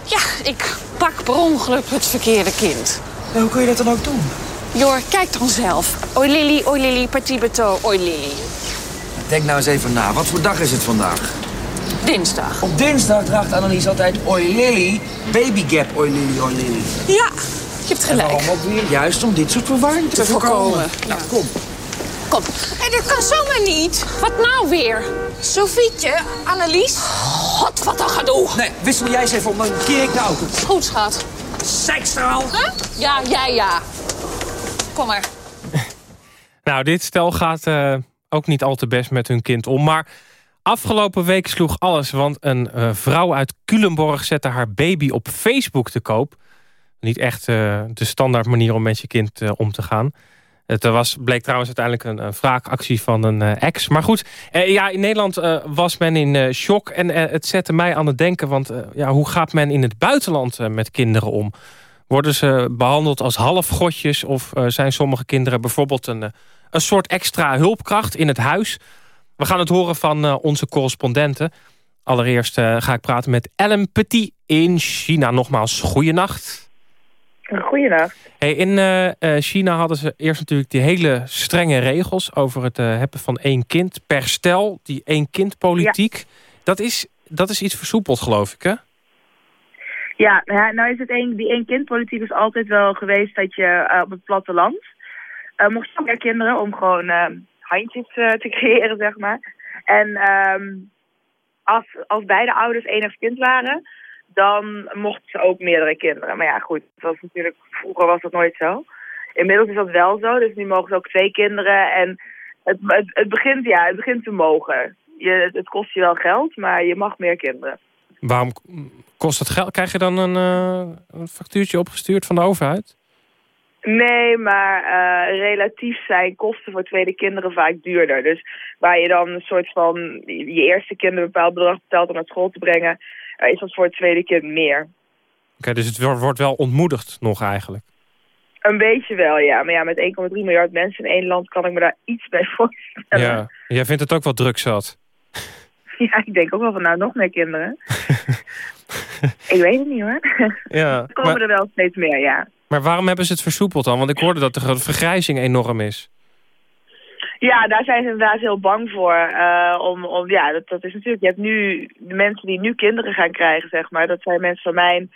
Ja, ik pak per ongeluk het verkeerde kind. En hoe kun je dat dan ook doen? Jor, kijk dan zelf. Oi Lily, oi Lily, petit bateau, oi Lily. Denk nou eens even na. Wat voor dag is het vandaag? Dinsdag. Op dinsdag draagt Annelies altijd Oi Lily. Baby gap Oi Lily, Oi Lily. Ja, je hebt En gelijk. waarom ook weer? Juist om dit soort verwarring te, Te voorkomen. Nou, kom. Kom. En dat kan zomaar niet. Wat nou weer? Sofietje, Annelies. God, wat een gedoe. Nee, wissel jij eens even om, dan keer ik de auto. Goed, schat. Zijkstraal. Huh? Ja, ja, ja. Kom maar. Nou, dit stel gaat eh, ook niet al te best met hun kind om. Maar afgelopen week sloeg alles. Want een eh, vrouw uit Culemborg zette haar baby op Facebook te koop. Niet echt eh, de standaard manier om met je kind om te gaan. Het was, bleek trouwens uiteindelijk een, een wraakactie van een eh, ex. Maar goed, eh, ja, in Nederland eh, was men in eh, shock. En eh, het zette mij aan het denken. Want eh, ja, hoe gaat men in het buitenland eh, met kinderen om? Worden ze behandeld als halfgodjes? Of eh, zijn sommige kinderen bijvoorbeeld een, eh, een soort extra hulpkracht in het huis? We gaan het horen van eh, onze correspondenten. Allereerst eh, ga ik praten met Ellen Petit in China. Nogmaals, goeienacht. Goeienacht. Hey, in eh, eh, China hadden ze eerst natuurlijk die hele strenge regels... over het eh, hebben van één kind per stel. Die één kind politiek. Dat, is, dat is iets versoepeld, geloof ik, hè? Ja, nou ja, nou is het een, die één kindpolitiek is altijd wel geweest dat je op het platteland mocht je meer kinderen om gewoon handjes te creëren, zeg maar. En ehm, als, als beide ouders enig kind waren, dan mochten ze ook meerdere kinderen. Maar ja, goed, dat was natuurlijk, vroeger was dat nooit zo. Inmiddels is dat wel zo, dus nu mogen ze ook twee kinderen. En het, het, het begint, ja, het begint te mogen. Je, het kost je wel geld, maar je mag meer kinderen. Waarom kost het geld? Krijg je dan een, eh, een factuurtje opgestuurd van de overheid? Nee, maar eh, relatief zijn kosten voor tweede kinderen vaak duurder. Dus waar je dan een soort van je eerste kind een bepaald bedrag betaalt om naar school te brengen, is dat voor het tweede kind meer. Oké, dus het wo- wordt wel ontmoedigd nog eigenlijk. Een beetje wel, ja. Maar ja, met 1,3 miljard mensen in één land kan ik me daar iets bij voorstellen. Ja. Jij vindt het ook wel druk zat. Ja, ik denk ook wel van nou nog meer kinderen. ik weet het niet hoor. Ja, Er komen maar, er wel steeds meer, ja. maar waarom hebben ze het versoepeld dan? Want ik hoorde dat de vergrijzing enorm is. Ja, daar zijn ze inderdaad heel bang voor. eh, om, om, ja, dat, dat is natuurlijk. Je hebt nu de mensen die nu kinderen gaan krijgen, zeg maar. Dat zijn mensen van mijn,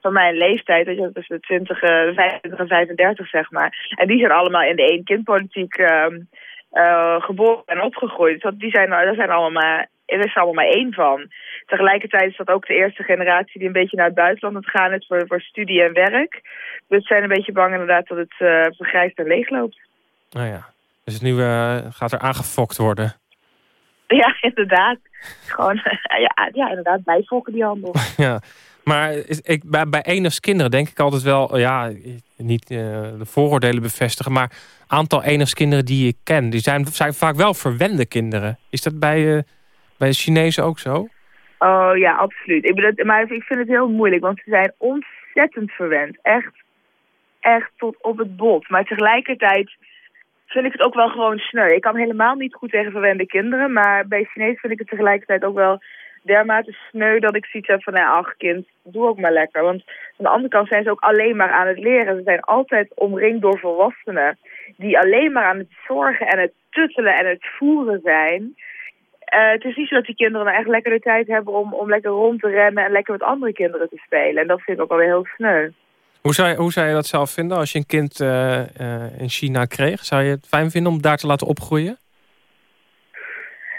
van mijn leeftijd. Dat is de 20, eh, de 25 en 35, zeg maar. En die zijn allemaal in de één-kindpolitiek ehm, eh, geboren en opgegroeid. Dus dat, die zijn, daar zijn allemaal maar, er is allemaal maar één van. Tegelijkertijd is dat ook de eerste generatie die een beetje naar het buitenland aan het gaan is voor, voor studie en werk. Dus zijn een beetje bang inderdaad dat het uh, vergrijst en leegloopt. Nou ja, dus nu uh, gaat er aangefokt worden. Ja, inderdaad. Gewoon, ja, ja, inderdaad, bijvolken die handel. ja, maar ik, bij, bij kinderen denk ik altijd wel... ja, niet uh, de vooroordelen bevestigen... maar aantal enigst kinderen die ik ken... die zijn, zijn vaak wel verwende kinderen. Is dat bij, uh, bij de Chinezen ook zo? Oh ja, absoluut. Ik, bedoel, maar ik vind het heel moeilijk, want ze zijn ontzettend verwend. Echt, echt tot op het bot. Maar tegelijkertijd vind ik het ook wel gewoon sneu. Ik kan helemaal niet goed tegen verwende kinderen, maar bij Chinees vind ik het tegelijkertijd ook wel dermate sneu dat ik zoiets heb van, nou, ach kind, doe ook maar lekker. Want aan de andere kant zijn ze ook alleen maar aan het leren. Ze zijn altijd omringd door volwassenen die alleen maar aan het zorgen en het tuttelen en het voeren zijn. Uh, het is niet zo dat die kinderen nou echt lekker de tijd hebben om, om lekker rond te rennen en lekker met andere kinderen te spelen. En dat vind ik ook alweer heel sneu. Hoe zou, je, hoe zou je dat zelf vinden als je een kind uh, uh, in China kreeg? Zou je het fijn vinden om daar te laten opgroeien?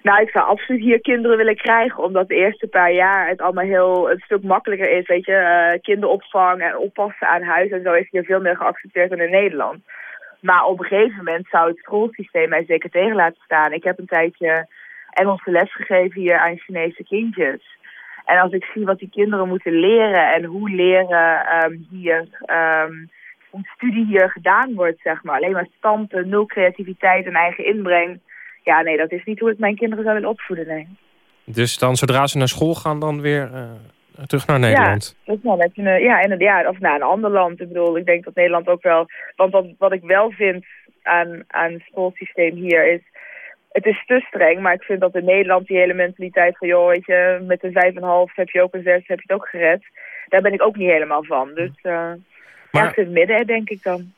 Nou, ik zou absoluut hier kinderen willen krijgen, omdat de eerste paar jaar het allemaal heel een stuk makkelijker is. Weet je, uh, kinderopvang en oppassen aan huis en zo is hier veel meer geaccepteerd dan in Nederland. Maar op een gegeven moment zou het schoolsysteem mij zeker tegen laten staan. Ik heb een tijdje Engelse les gegeven hier aan Chinese kindjes. En als ik zie wat die kinderen moeten leren en hoe leren ehm, hier, ehm, hoe studie hier gedaan wordt, zeg maar. Alleen maar stampen, nul creativiteit en eigen inbreng. Ja, nee, dat is niet hoe ik mijn kinderen zou willen opvoeden, nee. Dus dan zodra ze naar school gaan dan weer eh, terug naar Nederland? Ja, dat is wel een, ja, en, ja, of naar een ander land. Ik bedoel, ik denk dat Nederland ook wel... Want wat, wat ik wel vind aan, aan het schoolsysteem hier is... Het is te streng, maar ik vind dat in Nederland die hele mentaliteit van... joh, weet je, met een 5,5 heb je ook een 6, heb je het ook gered. Daar ben ik ook niet helemaal van. Dus uh, maar, in het midden, denk ik dan.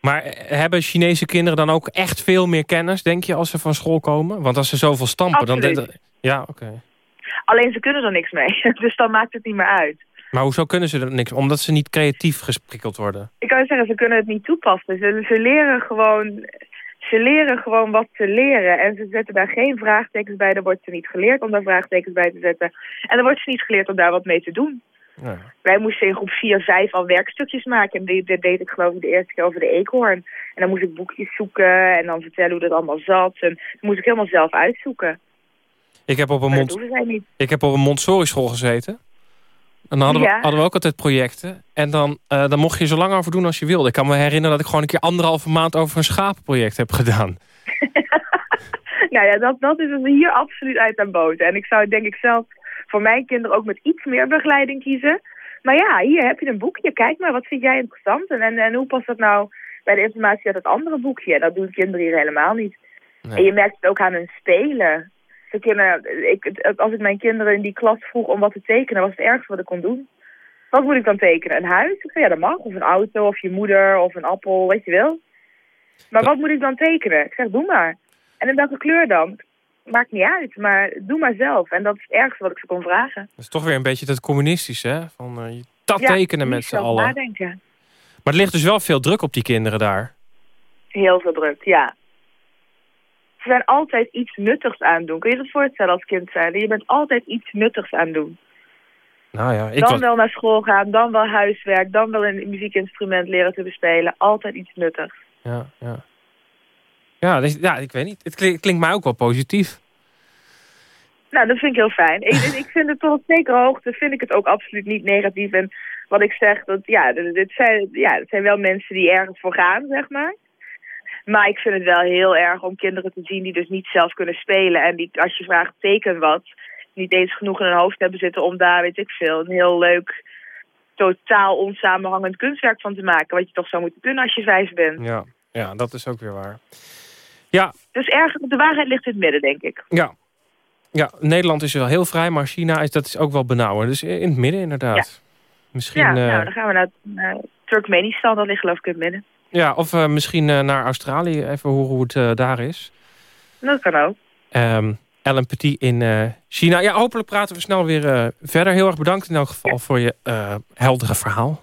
Maar hebben Chinese kinderen dan ook echt veel meer kennis, denk je, als ze van school komen? Want als ze zoveel stampen, Absoluut. dan... Ja, oké. Alleen ze kunnen er niks mee, dus dan maakt het niet meer uit. Maar hoezo kunnen ze er niks? Omdat ze niet creatief gesprikkeld worden? Ik kan zeggen, ze kunnen het niet toepassen. Ze, ze, leren gewoon, ze leren gewoon wat ze leren. En ze zetten daar geen vraagtekens bij. Er wordt ze niet geleerd om daar vraagtekens bij te zetten. En er wordt ze niet geleerd om daar wat mee te doen. Ja. Wij moesten in groep 4, 5 al werkstukjes maken. En dit, dit deed ik geloof ik de eerste keer over de eekhoorn. En dan moest ik boekjes zoeken en dan vertellen hoe dat allemaal zat. En dat moest ik helemaal zelf uitzoeken. Ik heb op een, mond... dat ik heb op een Montessori school gezeten. En dan hadden we, Ja. hadden we ook altijd projecten. En dan, eh, dan mocht je zo lang over doen als je wilde. Ik kan me herinneren dat ik gewoon een keer anderhalve maand over een schapenproject heb gedaan. nou ja, dat, dat is er hier absoluut uit aan boten. En ik zou denk ik zelf voor mijn kinderen ook met iets meer begeleiding kiezen. Maar ja, hier heb je een boekje. Kijk maar, wat vind jij interessant? En, en, en hoe past dat nou bij de informatie uit het andere boekje? En dat doen kinderen hier helemaal niet. En je merkt het ook aan hun spelen. Ze kunnen, ik, het- als ik mijn kinderen in die klas vroeg om wat te tekenen, was het ergste wat ik kon doen. Wat moet ik dan tekenen? Een huis? Ik zei, ja, dat mag. Of een auto, of je moeder, of een appel, wat je wil. Maar wat moet ik dan tekenen? Ik zeg, doe maar. En in welke kleur dan? Maakt niet uit, maar doe maar zelf. En dat is het ergste wat ik ze kon vragen. Dat is toch weer een beetje dat communistische, hè? Van eh, dat Ja, tekenen met z'n allen. nadenken. Maar er ligt dus wel veel druk op die kinderen daar. Heel veel druk, ja. Ze zijn altijd iets nuttigs aan doen. Kun je dat voorstellen als kind zijn? Je bent altijd iets nuttigs aan doen. Nou ja, ik dan was... wel naar school gaan, dan wel huiswerk, dan wel een muziekinstrument leren te bespelen. Altijd iets nuttigs. Ja, ja. Ja, dus- ja, ik weet niet. Het klinkt, klinkt mij ook wel positief. Nou, dat vind ik heel fijn. Ik, ik vind het tot op zekere hoogte vind ik het ook absoluut niet negatief. En wat ik zeg, dat ja, dit zijn, ja, het zijn wel mensen die ergens voor gaan, zeg maar. Maar ik vind het wel heel erg om kinderen te zien die dus niet zelf kunnen spelen. En die, als je vraagt, teken wat, niet eens genoeg in hun hoofd hebben zitten om daar, weet ik veel, een heel leuk, totaal onsamenhangend kunstwerk van te maken. Wat je toch zou moeten kunnen als je vijf bent. Ja, ja dat is ook weer waar. Ja, Dus ergens, de waarheid ligt in het midden, denk ik. ja. Ja, Nederland is wel heel vrij, maar China is, dat is ook wel benauwend. Dus in het midden inderdaad. Misschien, ja, eh, nou, dan gaan we naar, naar Turkmenistan, dat ligt geloof ik in het midden. Ja, of eh, misschien eh, naar Australië, even horen hoe het eh, daar is. Dat kan ook. Ehm Ellen Petit in China. Ja, hopelijk praten we snel weer verder. Heel erg bedankt in elk geval voor je heldere verhaal.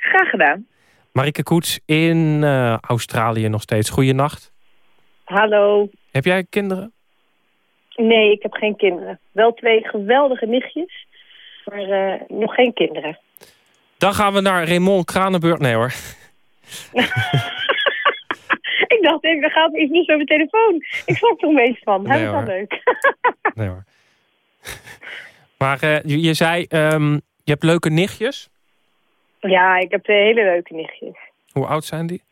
Graag gedaan. Marike Koets in Australië nog steeds. Goeienacht. Hallo. Heb jij kinderen? Nee, ik heb geen kinderen. Wel twee geweldige nichtjes, maar nog geen kinderen. Dan gaan we naar Raymond Kranenburg. Nee hoor. ik dacht, ik, er gaat iets mis met mijn telefoon. Ik schrok er een beetje van. Nee, Hij was wel leuk. Nee hoor. Maar eh, je, je zei, ehm, je hebt leuke nichtjes. ja, ik heb twee hele leuke nichtjes. Hoe oud zijn die?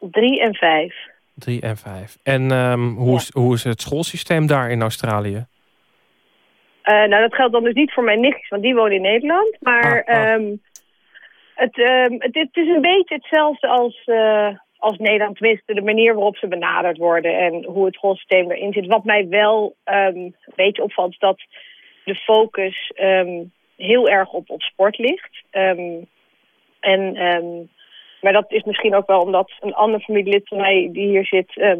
Drie en vijf. Drie en vijf. En ehm, hoe, is, hoe is het schoolsysteem daar in Australië? Eh, nou, dat geldt dan dus niet voor mijn nichtjes, want die wonen in Nederland. Maar Ah, ah. ehm, het, ehm, het, is een beetje hetzelfde als, eh, als Nederland. Tenminste, de manier waarop ze benaderd worden en hoe het schoolsysteem erin zit. Wat mij wel ehm, een beetje opvalt, is dat de focus ehm, heel erg op, op sport ligt. En, maar dat is misschien ook wel omdat een ander familielid van mij die hier zit...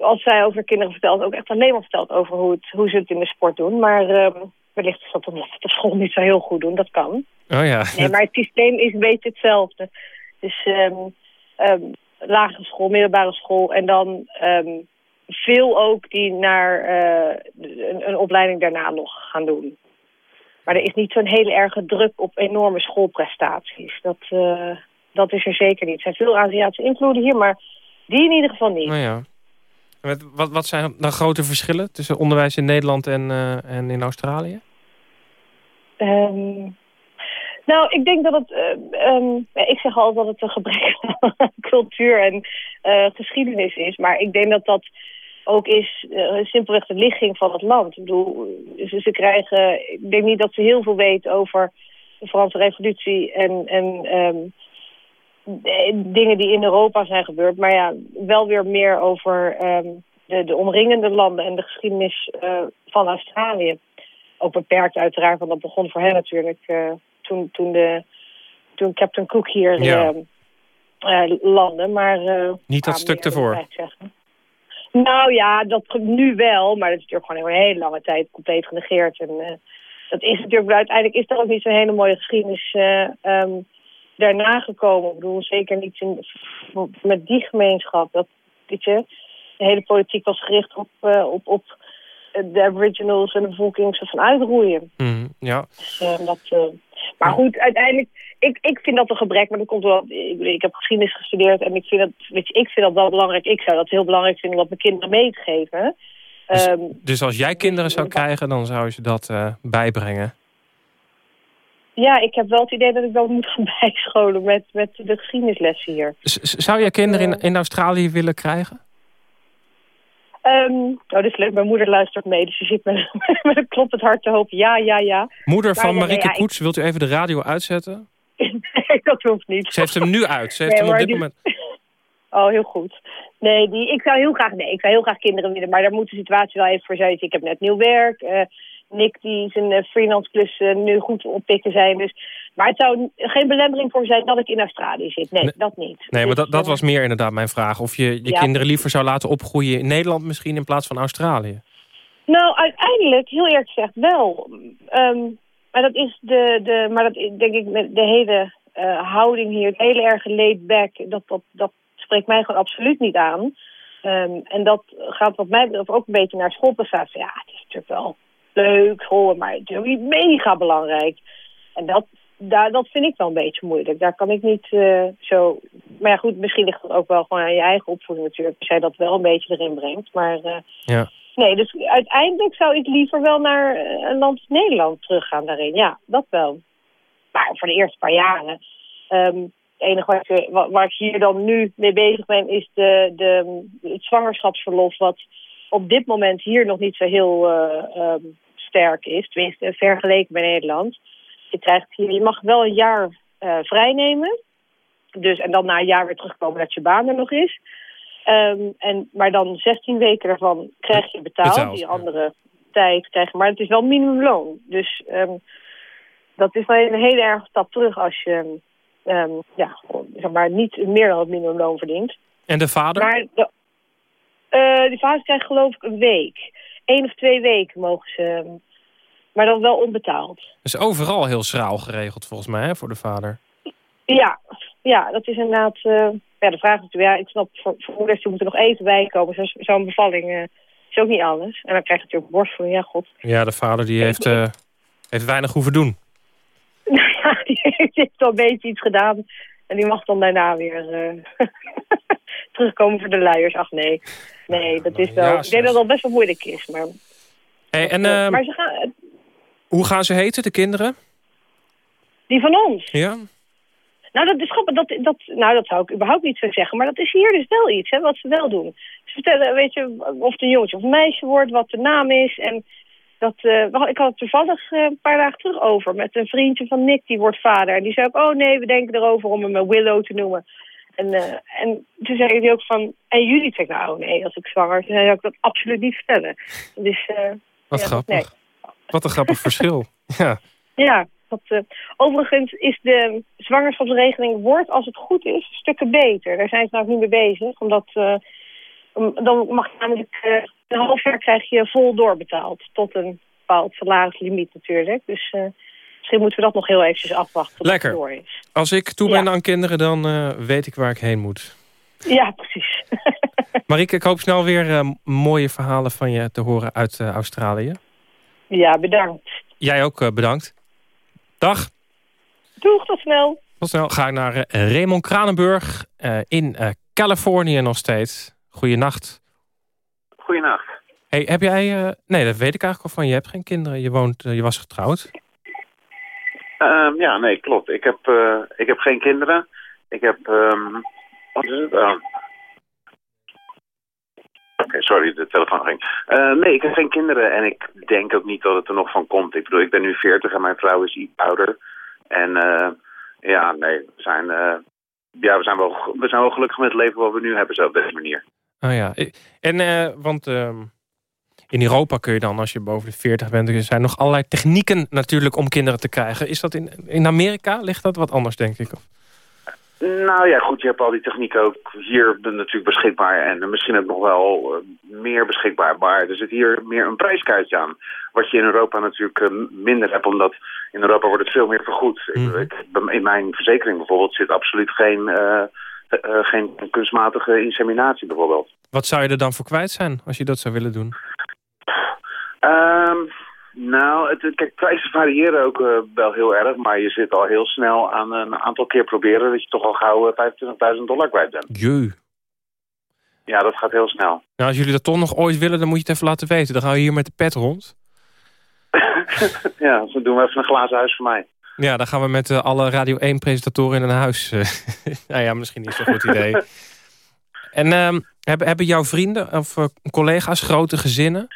als zij over kinderen vertelt, ook echt alleen maar vertelt over hoe, het, hoe ze het in de sport doen. Maar wellicht is dat omdat ze op school niet zo heel goed doen. Dat kan. Oh ja. Nee, maar het systeem is een beetje hetzelfde. Dus ehm, lagere school, middelbare school en dan ehm, veel ook die naar eh, een, een opleiding daarna nog gaan doen. Maar er is niet zo'n hele erge druk op enorme schoolprestaties. Dat, eh, dat is er zeker niet. Er zijn veel Aziatische invloeden hier, maar die in ieder geval niet. Nou ja. Wat, wat zijn dan grote verschillen tussen onderwijs in Nederland en, eh, en in Australië? Nou, ik denk dat het... eh, ehm, ik zeg altijd dat het een gebrek aan cultuur en eh, geschiedenis is. Maar ik denk dat dat ook is eh, simpelweg de ligging van het land. Ik bedoel, ze, ze krijgen... Ik denk niet dat ze heel veel weten over de Franse revolutie en... en ehm, dingen die in Europa zijn gebeurd. Maar ja, wel weer meer over ehm, de, de omringende landen en de geschiedenis van Australië. Ook beperkt uiteraard, want dat begon voor hen natuurlijk toen, toen, de, toen Captain Cook hier Ja. eh, eh, landde. Maar, eh, Niet dat stuk ervoor. Nou ja, dat nu wel, maar dat is natuurlijk gewoon een hele lange tijd compleet genegeerd. En dat is natuurlijk, uiteindelijk is er ook niet zo'n hele mooie geschiedenis ehm, daarna gekomen. Ik bedoel, zeker niet in, met die gemeenschap. Dat, weet je, de hele politiek was gericht op, op, op de aboriginals en de bevolking van uitroeien. Mhm, ja. Dus, dat, maar goed, uiteindelijk, ik, ik vind dat een gebrek, maar dat komt wel. Ik, ik heb geschiedenis gestudeerd en ik vind dat, weet je, ik vind dat wel belangrijk. Ik zou dat heel belangrijk vinden om dat mijn kinderen mee te geven. Ehm, Dus als jij kinderen zou krijgen, dan zou je ze dat eh, bijbrengen. ja, ik heb wel het idee dat ik dat moet gaan bijscholen met, met de geschiedenislessen hier. Z- zou jij kinderen in, in Australië willen krijgen? Nou, dit is leuk. Mijn moeder luistert mee, dus ze zit met, met een kloppend hart te hopen. Ja, ja, ja. Moeder Maar van nee, Marieke ja, ik- Koets, wilt u even de radio uitzetten? nee, dat hoeft niet. Ze heeft hem nu uit. Ze heeft Nee, hem op dit die- moment... Oh, heel goed. Nee, die, ik zou heel graag, nee, ik zou heel graag kinderen willen, maar daar moet de situatie wel even voor zijn. Ik heb net nieuw werk. eh, Nick die zijn eh, freelance klussen nu goed oppikken zijn. Dus, maar het zou geen belemmering voor zijn dat ik in Australië zit. Nee, Nee. dat niet. Nee, maar Dus, dat, dat eh, was meer inderdaad mijn vraag. Of je je Ja. kinderen liever zou laten opgroeien in Nederland misschien in plaats van Australië. Nou, uiteindelijk, heel eerlijk gezegd, wel. Ehm, maar dat is de, de maar dat is, denk ik met de hele eh, houding hier, het hele erg laid back, dat, dat, dat spreekt mij gewoon absoluut niet aan. Ehm, en dat gaat wat mij betreft ook een beetje naar schoolprestatie. Ja, het is natuurlijk wel leuk, school, maar het is ook niet mega belangrijk. En dat, daar, dat vind ik wel een beetje moeilijk. Daar kan ik niet eh, zo... Maar ja, goed, misschien ligt het ook wel gewoon aan je eigen opvoeding natuurlijk. Als jij dat wel een beetje erin brengt. Maar eh, Ja. Nee, dus uiteindelijk zou ik liever wel naar eh, een land als Nederland teruggaan daarin. Ja, dat wel. Maar voor de eerste paar jaren... ehm, het enige wat je, wa- waar ik hier dan nu mee bezig ben... is de, de, het zwangerschapsverlof... wat op dit moment hier nog niet zo heel eh, ehm, sterk is. Tenminste, vergeleken bij Nederland. Je, krijgt hier, je mag wel een jaar eh vrijnemen. Dus, en dan na een jaar weer terugkomen dat je baan er nog is. Ehm, en, maar dan 16 weken daarvan krijg je betaald. Betaald, die ja. andere tijd krijg je. Maar het is wel minimumloon. Dus ehm, dat is wel een hele erg stap terug als je ehm, ja, zeg maar, niet meer dan het minimumloon verdient. En de vader? Maar de, eh, die vaders krijgen geloof ik een week. Eén of twee weken mogen ze. Maar dan wel onbetaald. is overal heel schraal geregeld volgens mij hè, voor de vader. Ja, ja, dat is inderdaad... eh, ja, de vraag is natuurlijk... Ja, ik snap, voor, voor moeders die moeten nog even bijkomen. Zo- Zo'n bevalling eh, is ook niet alles. En dan krijg je natuurlijk borstvoeding. Ja, god. Ja, de vader die heeft, eh, heeft weinig hoeven doen. Ja, die heeft al een beetje iets gedaan. En die mag dan daarna weer terugkomen voor de luiers. Ach nee, nee, dat is wel... Ja, ik denk dat dat best wel moeilijk is. Maar, Hey, en ehm, maar ze gaan, hoe gaan ze heten, de kinderen? die van ons. Ja? Nou, dat is grappig. Dat, dat, nou, dat zou ik überhaupt niet zo zeggen. Maar dat is hier dus wel iets, hè, wat ze wel doen. Ze vertellen, weet je, of het een jongetje of een meisje wordt, wat de naam is. En dat, eh, wel, ik had het toevallig eh, een paar dagen terug over met een vriendje van Nick, die wordt vader. En die zei ook, oh nee, we denken erover om hem eh, Willow te noemen. En, eh, en toen zei hij ook van, en jullie? Ik, nou nee, als ik zwanger ben, zou ik dat absoluut niet vertellen. Dus, eh, Wat ja, grappig. nee. Wat een grappig verschil. Ja. Ja, dat, eh, overigens is de zwangerschapsregeling wordt als het goed is stukken beter. Daar zijn ze nou niet mee bezig, omdat om- dan mag je namelijk een half jaar krijg je vol doorbetaald tot een bepaald salarislimiet natuurlijk. Dus misschien moeten we dat nog heel eventjes afwachten tot Lekker. het door is. Als ik toe ben aan kinderen, dan eh, weet ik waar ik heen moet. Ja, precies. Marieke, ik hoop snel weer eh, mooie verhalen van je te horen uit eh, Australië. ja, bedankt. Jij ook bedankt. Dag. Doeg, tot snel. Tot snel ga ik naar Raymond Kranenburg eh, in eh, Californië nog steeds. Goeienacht. Goedenacht. Hey, heb jij... eh, nee, dat weet ik eigenlijk al van. Je hebt geen kinderen. Je, woont, je was getrouwd. Ehm, ja, nee, klopt. Ik heb, eh, ik heb geen kinderen. Ik heb... ehm, wat is het? Oh. Oké, sorry, de telefoon ging. Eh, nee, ik heb geen kinderen en ik denk ook niet dat het er nog van komt. Ik bedoel, ik ben nu 40 en mijn vrouw is iets ouder. En eh, ja, nee, we zijn, ja, we, zijn wel, we zijn wel gelukkig met het leven wat we nu hebben, zo op deze manier. Oh ja, en want ehm, in Europa kun je dan, als je boven de 40 bent... er zijn nog allerlei technieken natuurlijk om kinderen te krijgen. Is dat in, in Amerika? Ligt dat wat anders, denk ik? Of? Nou ja, goed, je hebt al die technieken ook hier natuurlijk beschikbaar en misschien ook nog wel eh, meer beschikbaar. Maar er zit hier meer een prijskaartje aan. Wat je in Europa natuurlijk eh, minder hebt, omdat in Europa wordt het veel meer vergoed. Ik- ik, in mijn verzekering bijvoorbeeld zit absoluut geen, eh, geen kunstmatige inseminatie bijvoorbeeld. Wat zou je er dan voor kwijt zijn als je dat zou willen doen? Ehm, nou, het, kijk, prijzen variëren ook eh, wel heel erg, maar je zit al heel snel aan een aantal keer proberen dat je toch al gauw eh, 25.000 dollar kwijt bent. Jeu. Ja, dat gaat heel snel. Nou, als jullie dat toch nog ooit willen, dan moet je het even laten weten. Dan gaan we hier met de pet rond. ja, dan doen we even een glazen huis voor mij. Ja, dan gaan we met eh, alle Radio 1-presentatoren in een huis. eh. nou ja, misschien niet zo'n goed idee. En ehm, hebben, hebben jouw vrienden of eh, collega's grote gezinnen?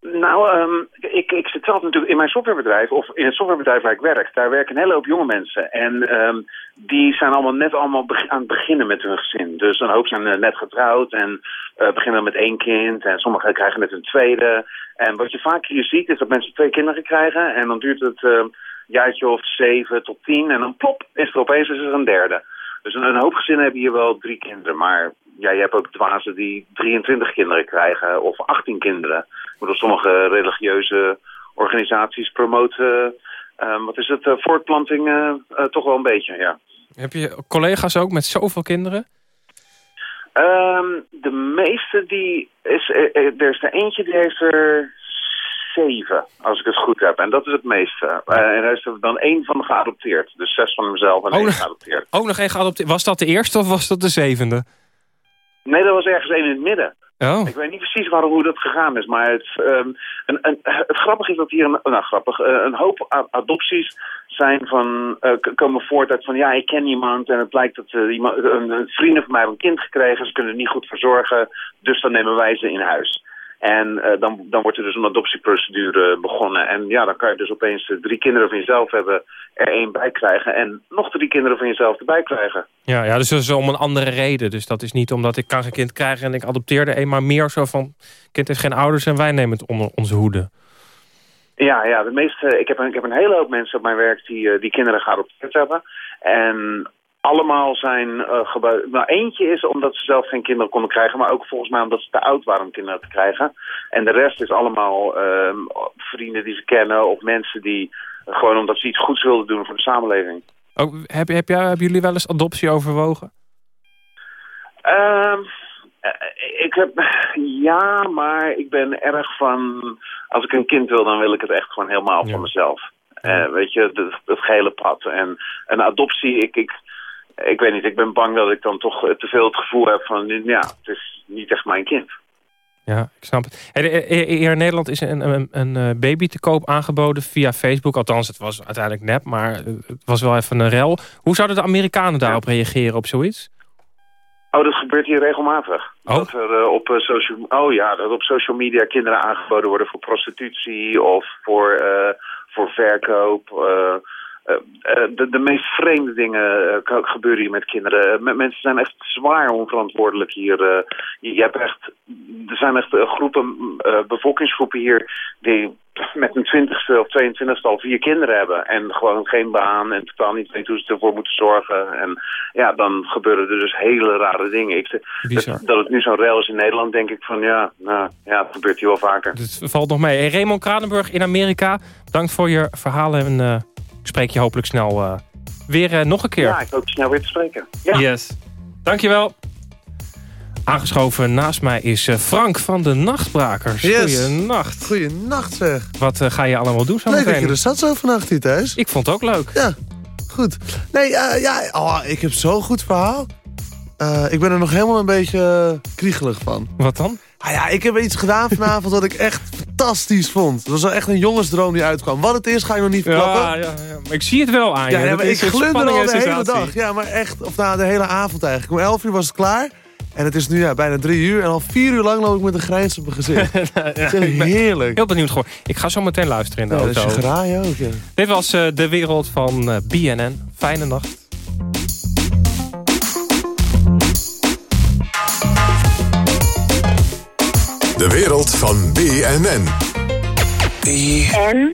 Nou, ehm, ik, ik zit zelf natuurlijk in mijn softwarebedrijf, of in het softwarebedrijf waar ik werk. Daar werken een hele hoop jonge mensen. En ehm, die zijn allemaal net allemaal aan het beginnen met hun gezin. Dus een hoop zijn eh, net getrouwd en eh, beginnen met één kind. En sommigen krijgen net een tweede. En wat je vaak hier ziet, is dat mensen twee kinderen krijgen. En dan duurt het een jaartje of zeven tot tien. En dan plop, is er opeens is er een derde. Dus een, een hoop gezinnen hebben hier wel drie kinderen. Maar ja, je hebt ook dwazen die 23 kinderen krijgen of 18 kinderen. Sommige religieuze organisaties promoten, eh, wat is het, eh, voortplanting eh, eh, toch wel een beetje, ja. Heb je collega's ook met zoveel kinderen? Ehm, de meeste die is, er is er eentje die heeft er zeven, als ik het goed heb. En dat is het meeste. En er is er dan één van geadopteerd. Dus zes van hemzelf en Oh, één geadopteerd. Ook nog één geadopteerd. Was dat de eerste of was dat de zevende? Nee, dat was ergens één in het midden. Oh. Ik weet niet precies waarom hoe dat gegaan is, maar het, ehm, een, een, het grappige is dat hier een, nou, grappig, eh, een hoop adopties zijn van, eh, k- komen voort uit van ja, ik ken iemand en het blijkt dat eh, iemand, een, een vrienden van mij hebben een kind gekregen, ze kunnen het niet goed verzorgen, dus dan nemen wij ze in huis. En eh, dan, dan wordt er dus een adoptieprocedure begonnen. En ja, dan kan je dus opeens eh, drie kinderen van jezelf hebben, er één bij krijgen en nog drie kinderen van jezelf erbij krijgen. Ja, ja, dus dat is om een andere reden. Dus dat is niet omdat ik kan geen kind krijgen en ik adopteerde een, maar meer zo van... kind heeft geen ouders en wij nemen het onder onze hoede. Ja, ja de meeste, ik, heb een, ik heb een hele hoop mensen op mijn werk die, eh, die kinderen geadopteerd hebben. En allemaal zijn uh, gebouwd. Nou, eentje is omdat ze zelf geen kinderen konden krijgen, maar ook volgens mij omdat ze te oud waren om kinderen te krijgen. En de rest is allemaal ehm, vrienden die ze kennen of mensen die uh, gewoon omdat ze iets goeds wilden doen voor de samenleving. Heb, heb jij, hebben jullie wel eens adoptie overwogen? Um, ik heb, ja, maar ik ben erg van, als ik een kind wil, dan wil ik het echt gewoon helemaal ja. van mezelf. Uh, weet je, het, het gele pad. En een adoptie, ik, ik, ik weet niet, ik ben bang dat ik dan toch te veel het gevoel heb van, ja, het is niet echt mijn kind. Ja, ik snap het. Hier in Nederland is een, een, een baby te koop aangeboden via Facebook. Althans, het was uiteindelijk nep, maar het was wel even een rel. Hoe zouden de Amerikanen daarop ja. reageren, op zoiets? Oh, dat gebeurt hier regelmatig. Oh. Dat er uh, op uh, social, oh ja, dat op social media kinderen aangeboden worden voor prostitutie of voor, uh, voor verkoop. De, de, meest vreemde dingen gebeuren hier met kinderen. Mensen zijn echt zwaar onverantwoordelijk hier. Je hebt echt, er zijn echt groepen, bevolkingsgroepen hier die met een twintigste of 22ste al vier kinderen hebben. En gewoon geen baan en totaal niet weten hoe ze ervoor moeten zorgen. En ja, dan gebeuren er dus hele rare dingen. Ik, dat, dat, het nu zo'n rel is in Nederland, denk ik van ja, nou, ja, het gebeurt hier wel vaker. Het valt nog mee. Hey, Raymond Kranenburg in Amerika, dank voor je verhalen en uh, ik spreek je hopelijk snel uh, weer uh, nog een keer. Ja, ik hoop snel weer te spreken. Ja. Yes. Dankjewel. Aangeschoven naast mij is uh, Frank van de Nachtbrakers. Yes. Goeienacht. Goeienacht zeg. Wat uh, ga je allemaal doen zo Leuk meteen? dat je er zat zo vannacht hier thuis. Ik vond het ook leuk. Ja, goed. Nee, uh, ja, oh, ik heb zo'n goed verhaal. ik ben er nog helemaal een beetje kriegelig van. Wat dan? Ah ja, ik heb iets gedaan vanavond dat ik echt fantastisch vond. Het was wel echt een jongensdroom die uitkwam. Wat het is, ga ik nog niet verklappen. Ja, ja, ja. Maar ik zie het wel aan je. Ja, ja, Dat maar ik glunder al de hele dag. Ja, maar echt, of nou, de hele avond eigenlijk. Om 11 uur was het klaar. En het is nu ja, bijna drie uur. En al vier uur lang loop ik met een grijns op mijn gezicht. Ja, ik ben heerlijk. Heel benieuwd gewoon. Ik ga zo meteen luisteren in de Ja, dat is auto. je graai ook, ja. Dit was eh, de wereld van eh, BNN. Fijne nacht. De wereld van BNN. En?